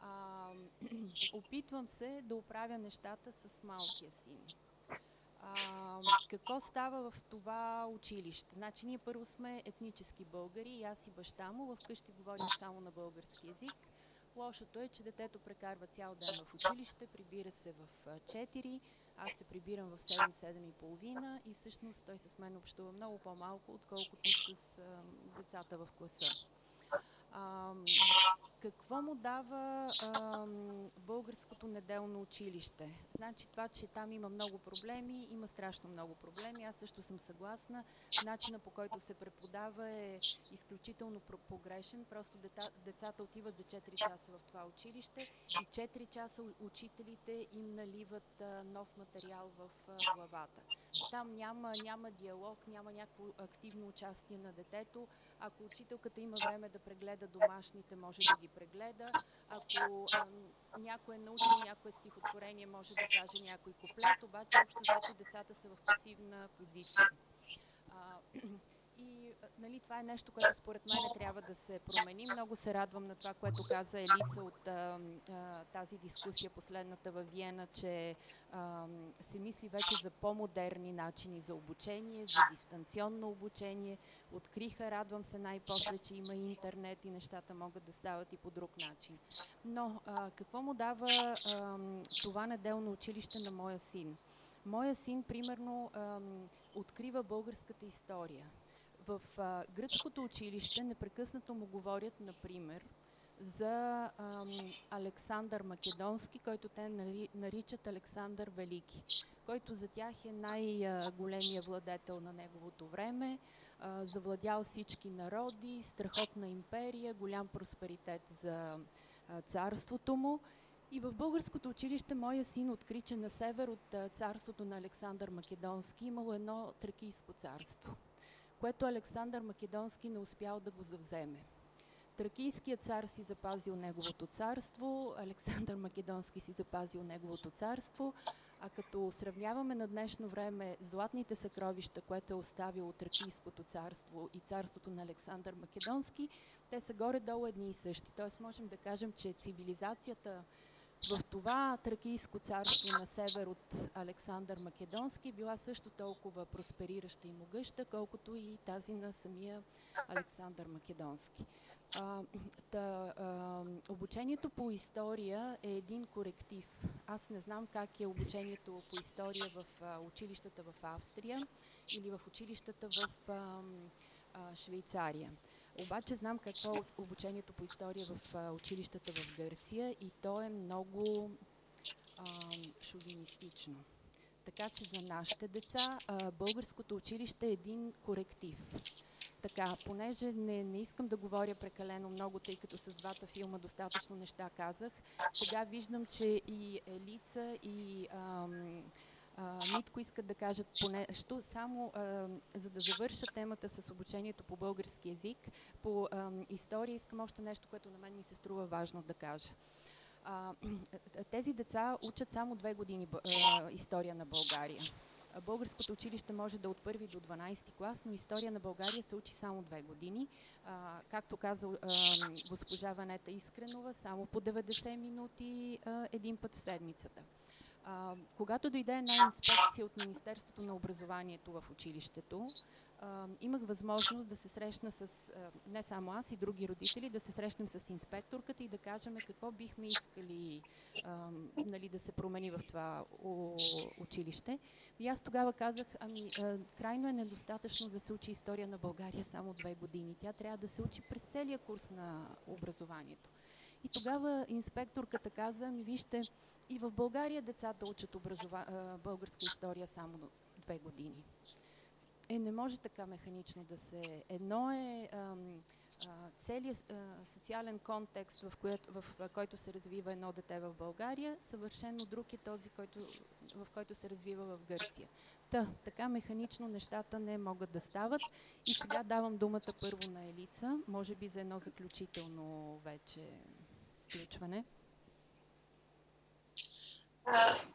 [SPEAKER 6] А, <clears throat> опитвам се да оправя нещата с малкия син. А, какво става в това училище? Значи ние първо сме етнически българи и аз и баща му. Вкъщи говорим само на български язик. Лошото е, че детето прекарва цял ден в училище, прибира се в 4, аз се прибирам в 7-7 и половина и всъщност той с мен общува много по-малко, отколкото с а, децата в класа. А,
[SPEAKER 2] какво му дава а, българското неделно училище? Значи това, че там има много проблеми, има страшно много проблеми. Аз също съм съгласна. Начина по който се преподава е изключително погрешен. Просто дета, децата отиват за 4 часа в това училище и 4 часа учителите им наливат а, нов материал в а, главата. Там няма, няма диалог, няма някакво активно участие на детето. Ако учителката има време да прегледа домашните, може да ги прегледа. Ако а, някой е научил някое стихотворение, може да каже някой куплет, обаче общо взето децата са в пасивна позиция. А, нали, това е нещо, което според мен трябва да се промени. Много се радвам на това, което каза Елица от а, а, тази дискусия последната във Виена, че а, се мисли вече за по-модерни начини за обучение, за дистанционно обучение. Откриха, радвам се най-после, че има интернет и нещата могат да стават и по друг начин. Но а, какво му дава а, това неделно училище на моя син? Моя син, примерно, открива българската история в а, гръцкото училище непрекъснато му говорят, например, за ам, Александър Македонски, който те наричат Александър Велики, който за тях е най-големия владетел на неговото време, а, завладял всички народи, страхотна империя, голям просперитет за а, царството му. И в българското училище моя син откри, че на север от царството на Александър Македонски имало едно тракийско царство – което Александър Македонски не успял да го завземе. Тракийският цар си запазил неговото царство, Александър Македонски си запазил неговото царство, а като сравняваме на днешно време златните съкровища, което е оставило Тракийското царство и царството на Александър Македонски, те са горе-долу едни и същи. Тоест можем да кажем, че цивилизацията в това тракийско царство на север от Александър Македонски била също толкова просперираща и могъща, колкото и тази на самия Александър Македонски. А, та, а, обучението по история е един коректив. Аз не знам как е обучението по история в а, училищата в Австрия или в училищата в а, а, Швейцария. Обаче знам какво е обучението по история в училищата в Гърция и то е много а, шовинистично. Така че за нашите деца а, българското училище е един коректив. Така, понеже не, не искам да говоря прекалено много, тъй като с двата филма достатъчно неща казах, сега виждам, че и Елица, и ам, Митко искат да кажат поне, що само а, за да завърша темата с обучението по български язик, по а, история искам още нещо, което на мен ми се струва важно да кажа. А, <clears throat> тези деца учат само две години а, история на България. Българското училище може да от първи до 12 клас, но история на България се учи само две години. А, както каза а, госпожа Ванета Искренова, само по 90 минути а, един път в седмицата. А, когато дойде една инспекция от Министерството на образованието в училището, а, имах възможност да се срещна с, а, не само аз и други родители, да се срещнем с инспекторката и да кажем какво бихме искали а, нали, да се промени в това училище. И аз тогава казах, ами а, крайно е недостатъчно да се учи история на България само две години. Тя трябва да се учи през целия курс на образованието. И тогава инспекторката каза, ми вижте, и в България децата учат образова... българска история само две години. Е, не може така механично да се... Едно е целият социален контекст, в, което, в, в който се развива едно дете в България, съвършено друг е този, който, в който се развива в Гърция. Та, така механично нещата не могат да стават. И сега давам думата първо на Елица, може би за едно заключително вече включване.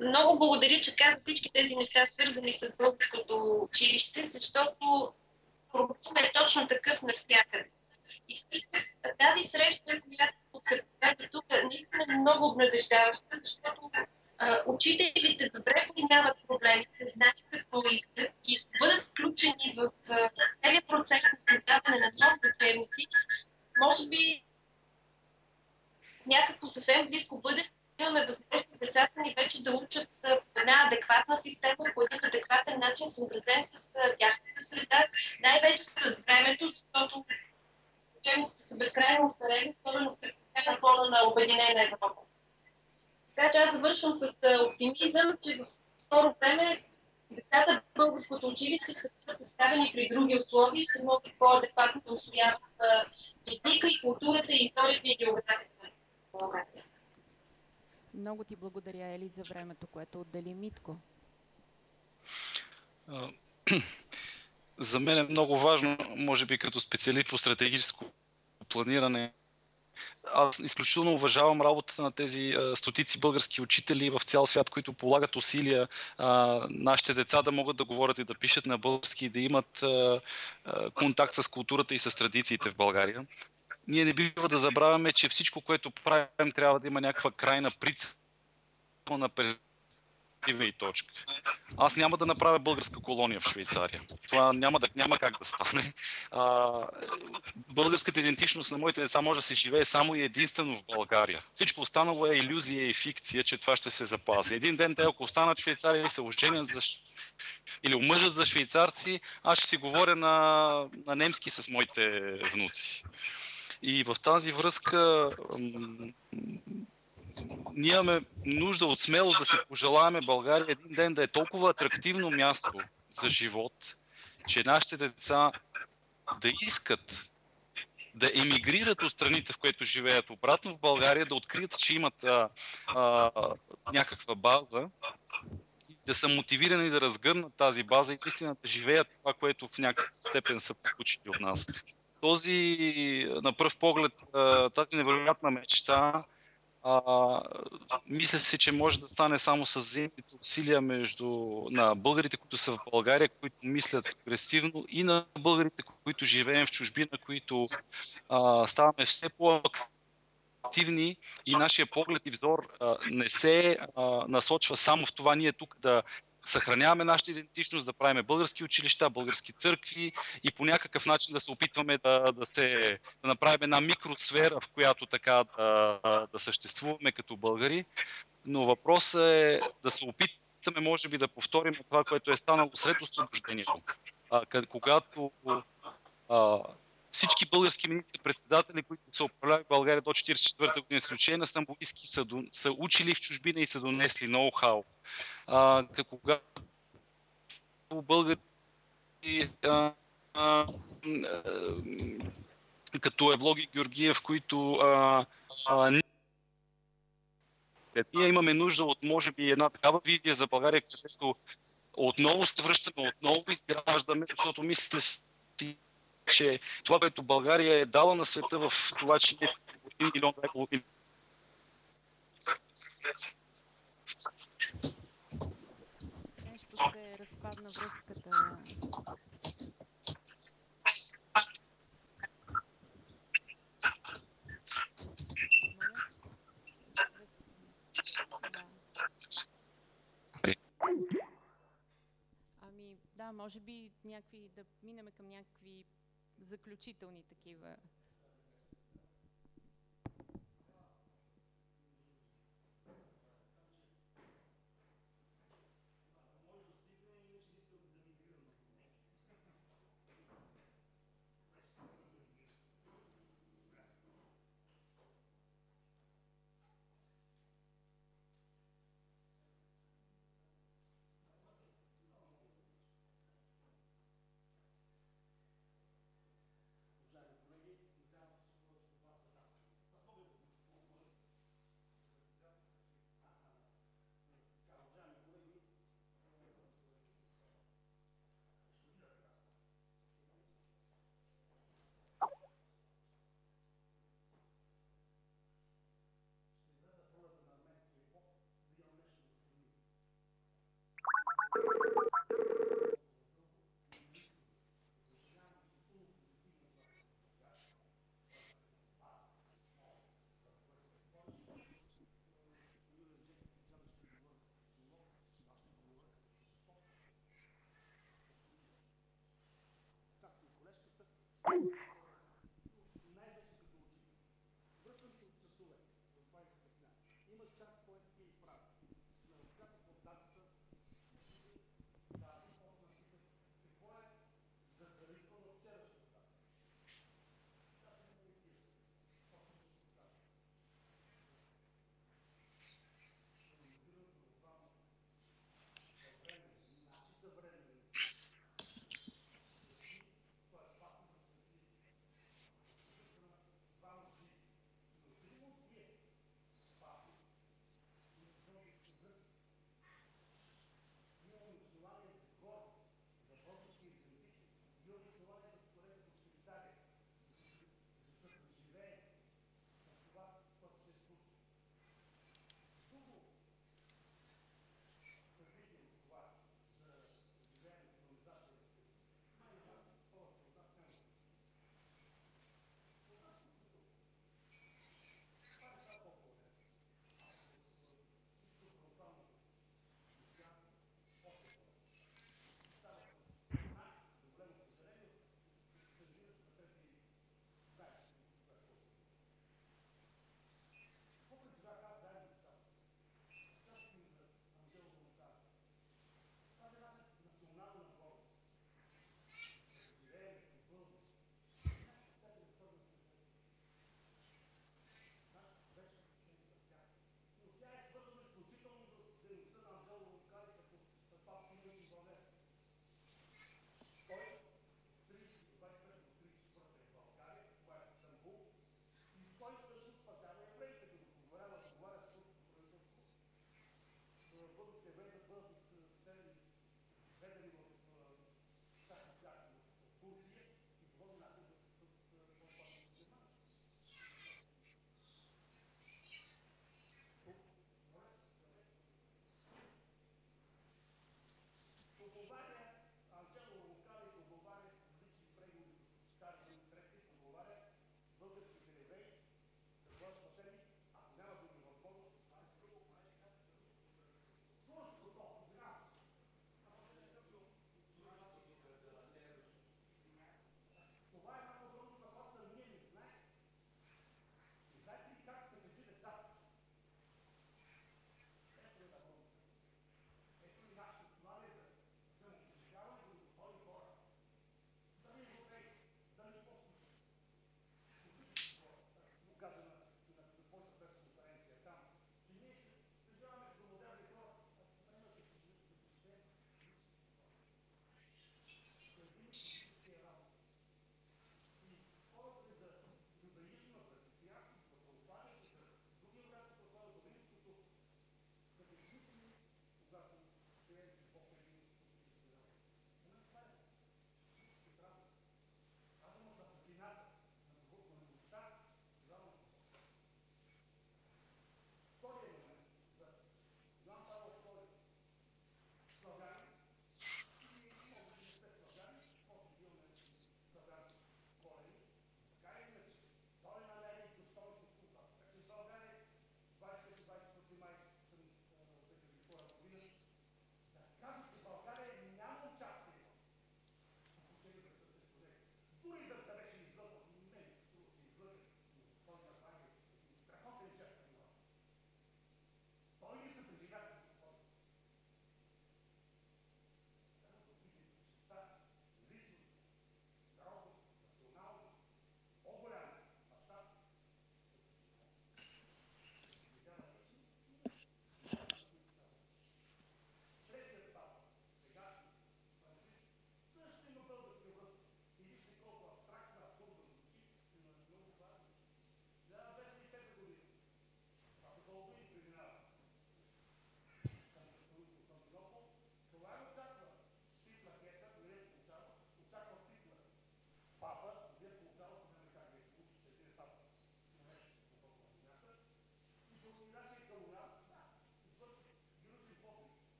[SPEAKER 3] Много благодаря, че каза всички тези неща, свързани с българското училище, защото проблемът е точно такъв навсякъде. И всъщност тази среща, която се проведе тук, наистина е много обнадеждаваща, защото а, учителите добре познават проблемите, знаят какво искат и ако бъдат включени в целият процес на създаване на нови учебници, може би някакво съвсем близко бъдеще имаме възможност децата ни вече да учат в една адекватна система, по един адекватен начин, съобразен с тяхната среда, най-вече с времето, защото учебниците са безкрайно устарели, особено на фона на Обединена Европа. Така че аз завършвам с оптимизъм, че в скоро време децата в българското училище ще бъдат поставени при други условия и ще могат по-адекватно да освояват езика и културата, и историята и географията на България.
[SPEAKER 8] Много ти благодаря, Ели, за времето, което отдели Митко. <clears throat>
[SPEAKER 4] За мен е много важно, може би като специалист по стратегическо планиране, аз изключително уважавам работата на тези а, стотици български учители в цял свят, които полагат усилия а, нашите деца да могат да говорят и да пишат на български, да имат а, а, контакт с културата и с традициите в България. Ние не бива да забравяме, че всичко, което правим, трябва да има някаква крайна прицел на перспектива и точка. Аз няма да направя българска колония в Швейцария. Това няма, да, няма как да стане. А, българската идентичност на моите деца може да се живее само и единствено в България. Всичко останало е иллюзия и фикция, че това ще се запази. Един ден те, ако останат в Швейцария и се оженят за или омъжат за швейцарци, аз ще си говоря на, на немски с моите внуци. И в тази връзка ние имаме нужда от смелост да си пожелаваме България един ден да е толкова атрактивно място за живот, че нашите деца да искат да емигрират от страните, в които живеят обратно в България, да открият, че имат а, а, някаква база, да са мотивирани да разгърнат тази база и наистина да живеят това, което в някаква степен са получили от нас. Този, на пръв поглед, тази невероятна мечта а, мисля си, че може да стане само с взаимните усилия между на българите, които са в България, които мислят агресивно и на българите, които живеем в чужбина, които а, ставаме все по-активни и нашия поглед и взор а, не се а, насочва само в това ние тук да съхраняваме нашата идентичност, да правиме български училища, български църкви и по някакъв начин да се опитваме да, да, се, да направим една микросфера, в която така да, да съществуваме като българи. Но въпросът е да се опитаме, може би, да повторим това, което е станало след освобождението. Когато а, всички български министри-председатели, които са управляли България до 1944 година, изключение на Стамбулийски, са, до, са учили в чужбина и са донесли ноу-хау. Когато българи а, а, като Евлоги Георгиев, които а, а, ние имаме нужда от, може би, една такава визия за България, където отново се връщаме, отново изграждаме, защото мисля че това, което България е дала на света в това, че е 1 милион половина.
[SPEAKER 8] Нещо се разпадна връзката. Ами, да, може би някакви, да минем към някакви заключителни такива Ooh.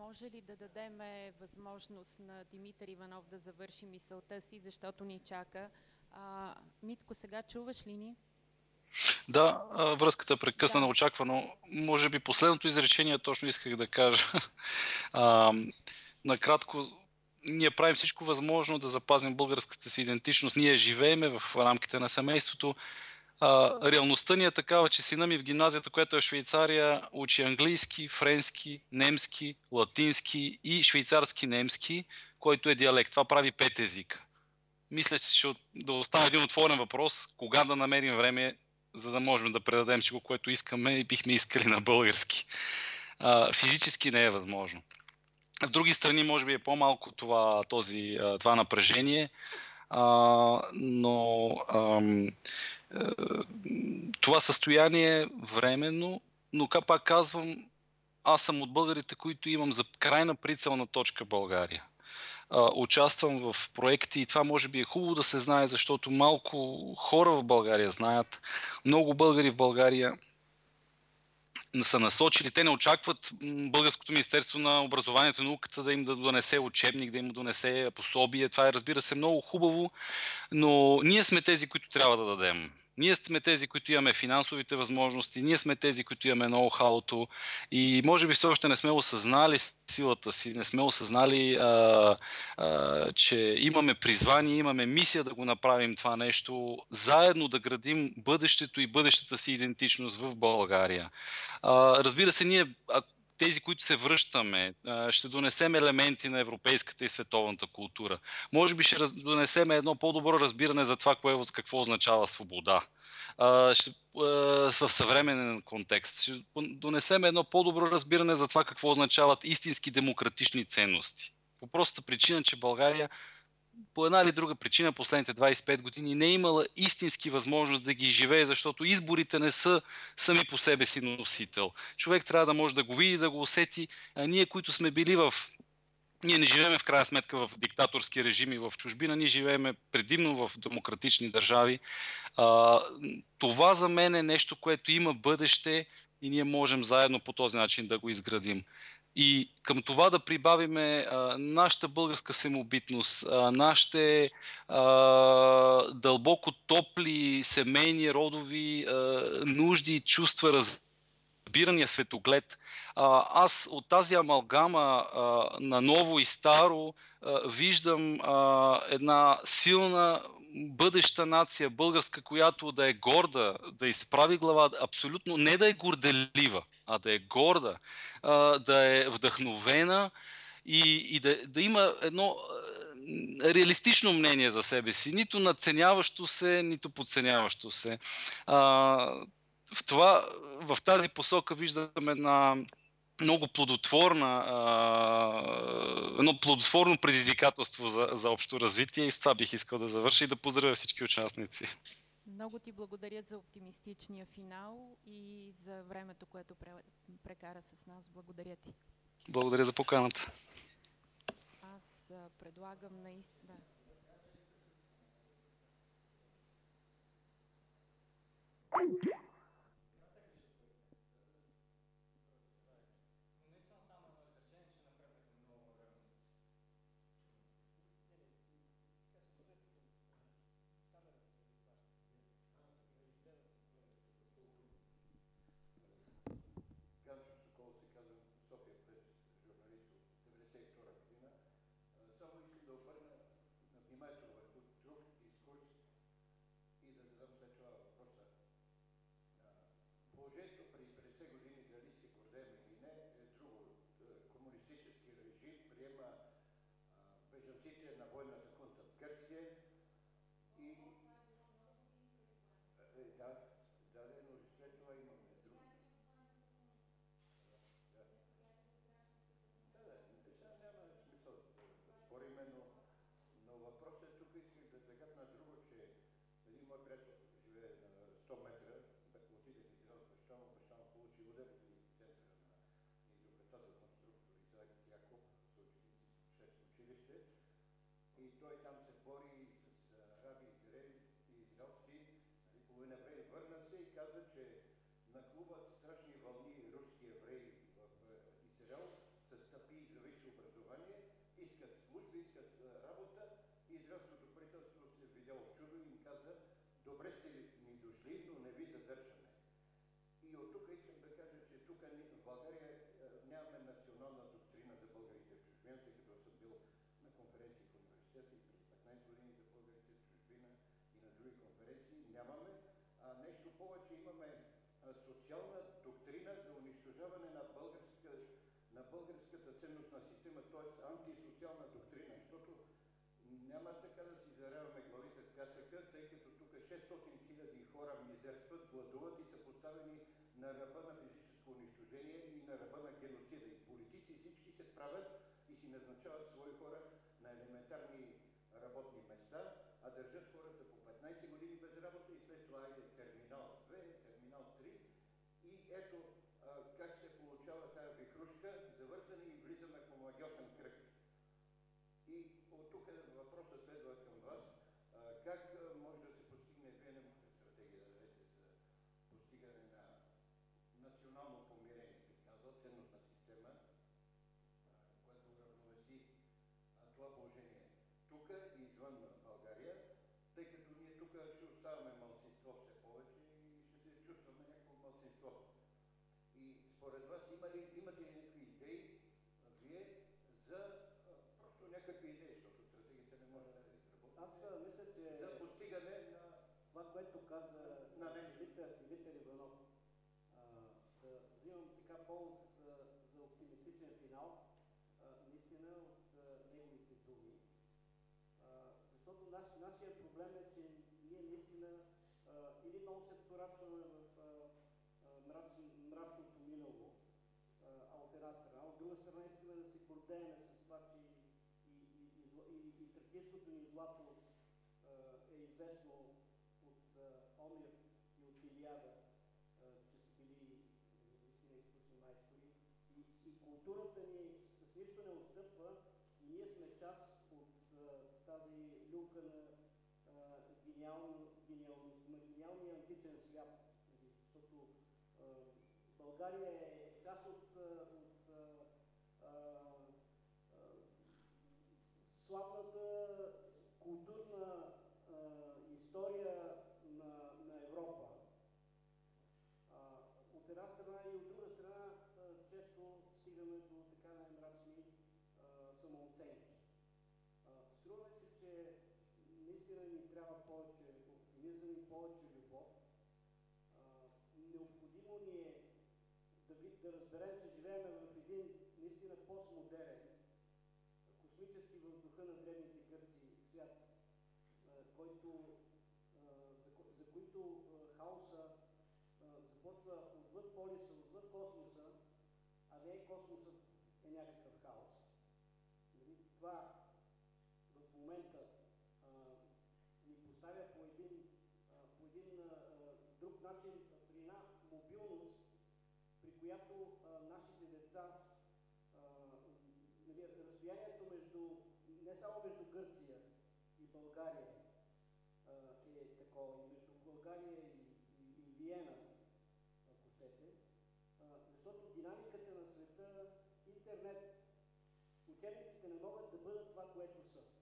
[SPEAKER 2] Може ли да дадем възможност на Димитър Иванов да завърши мисълта си, защото ни чака? А, Митко, сега чуваш ли ни?
[SPEAKER 4] Да, връзката е прекъсна
[SPEAKER 2] Да.
[SPEAKER 4] неочаквано. Може би последното изречение точно исках да кажа. <laughs> А, накратко, ние правим всичко възможно да запазим българската си идентичност. Ние живееме в рамките на семейството. Реалността ни е такава, че сина ми в гимназията, която е в Швейцария, учи английски, френски, немски, латински и швейцарски немски, който е диалект. Това прави пет езика. Мисля, че ще да остане един отворен въпрос, кога да намерим време, за да можем да предадем всичко, което искаме и бихме искали на български. А, физически не е възможно. В други страни може би е по-малко това, този, това напрежение, а, но ам, това състояние е временно, но как пак казвам, аз съм от българите, които имам за крайна прицелна точка България. Участвам в проекти и това може би е хубаво да се знае, защото малко хора в България знаят. Много българи в България са насочили, те не очакват Българското Министерство на образованието и науката да им да донесе учебник, да им донесе пособие. Това е, разбира се, много хубаво, но ние сме тези, които трябва да дадем. Ние сме тези, които имаме финансовите възможности, ние сме тези, които имаме ноу-хауто и може би все още не сме осъзнали силата си, не сме осъзнали, а, а, че имаме призвание, имаме мисия да го направим това нещо, заедно да градим бъдещето и бъдещата си идентичност в България. А, разбира се, ние, тези, които се връщаме, ще донесем елементи на европейската и световната култура. Може би ще донесем едно по-добро разбиране за това, кое, какво означава свобода. Ще, в съвременен контекст. Ще донесем едно по-добро разбиране за това какво означават истински демократични ценности. По простата причина, че България по една или друга причина последните 25 години не е имала истински възможност да ги живее, защото изборите не са сами по себе си носител. Човек трябва да може да го види, да го усети. А ние, които сме били в ние не живееме в крайна сметка в диктаторски режими в чужбина, ние живееме предимно в демократични държави. А, това за мен е нещо, което има бъдеще и ние можем заедно по този начин да го изградим. И към това да прибавиме а, нашата българска самобитност, а, нашите а, дълбоко топли семейни, родови а, нужди, чувства, разбирания, светоглед. А, аз от тази амалгама а, на ново и старо а, виждам а, една силна бъдеща нация, българска, която да е горда, да изправи глава, абсолютно не да е горделива, а да е горда, а, да е вдъхновена и, и да, да има едно реалистично мнение за себе си, нито надценяващо се, нито подценяващо се. А, в, това, в тази посока виждам една много плодотворна, а, едно плодотворно предизвикателство за, за общо развитие и с това бих искал да завърша и да поздравя всички участници.
[SPEAKER 2] Много ти благодаря за оптимистичния финал и за времето, което прекара с нас. Благодаря ти.
[SPEAKER 4] Благодаря за поканата.
[SPEAKER 2] Аз предлагам наистина. Да.
[SPEAKER 9] бежанците на войната конtra в Гърция и той там се бори с раби и израелци, нали, време върна се и каза, че на клубът страшни вълни руски евреи в Израел с тъпи и за висше образование, искат служби, искат работа. Израелското правителство се видяло чудо и им каза, добре повече имаме социална доктрина за унищожаване на българската, на българската ценностна система, т.е. антисоциална доктрина, защото няма така да си заряваме главите в пясъка, тъй като тук 600 хиляди хора мизерстват, гладуват и са поставени на ръба на физическо унищожение и на ръба на геноцида. И политици всички се правят и си назначават свои хора на елементарни
[SPEAKER 1] проблем е, че ние наистина а, или много се вторачваме в а, мрач, мрачното минало, а, от една страна, от друга страна искаме да се гордеем с това, че и, и, и, и, и тракийското ни злато а, е известно маргинални или маргиналния античен свят, нали? защото България е де розбереться България е такова, и между България и, Виена, ако щете, защото динамиката на света, интернет, учебниците не могат да бъдат това, което са.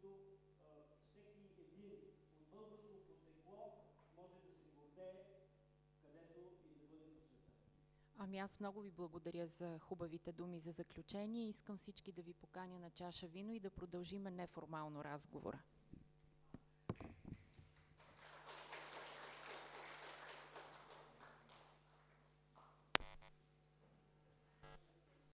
[SPEAKER 1] които всеки един от българско потекло може да се гордее където и да бъде по света.
[SPEAKER 2] Ами аз много ви благодаря за хубавите думи за заключение. Искам всички да ви поканя на чаша вино и да продължиме неформално разговора.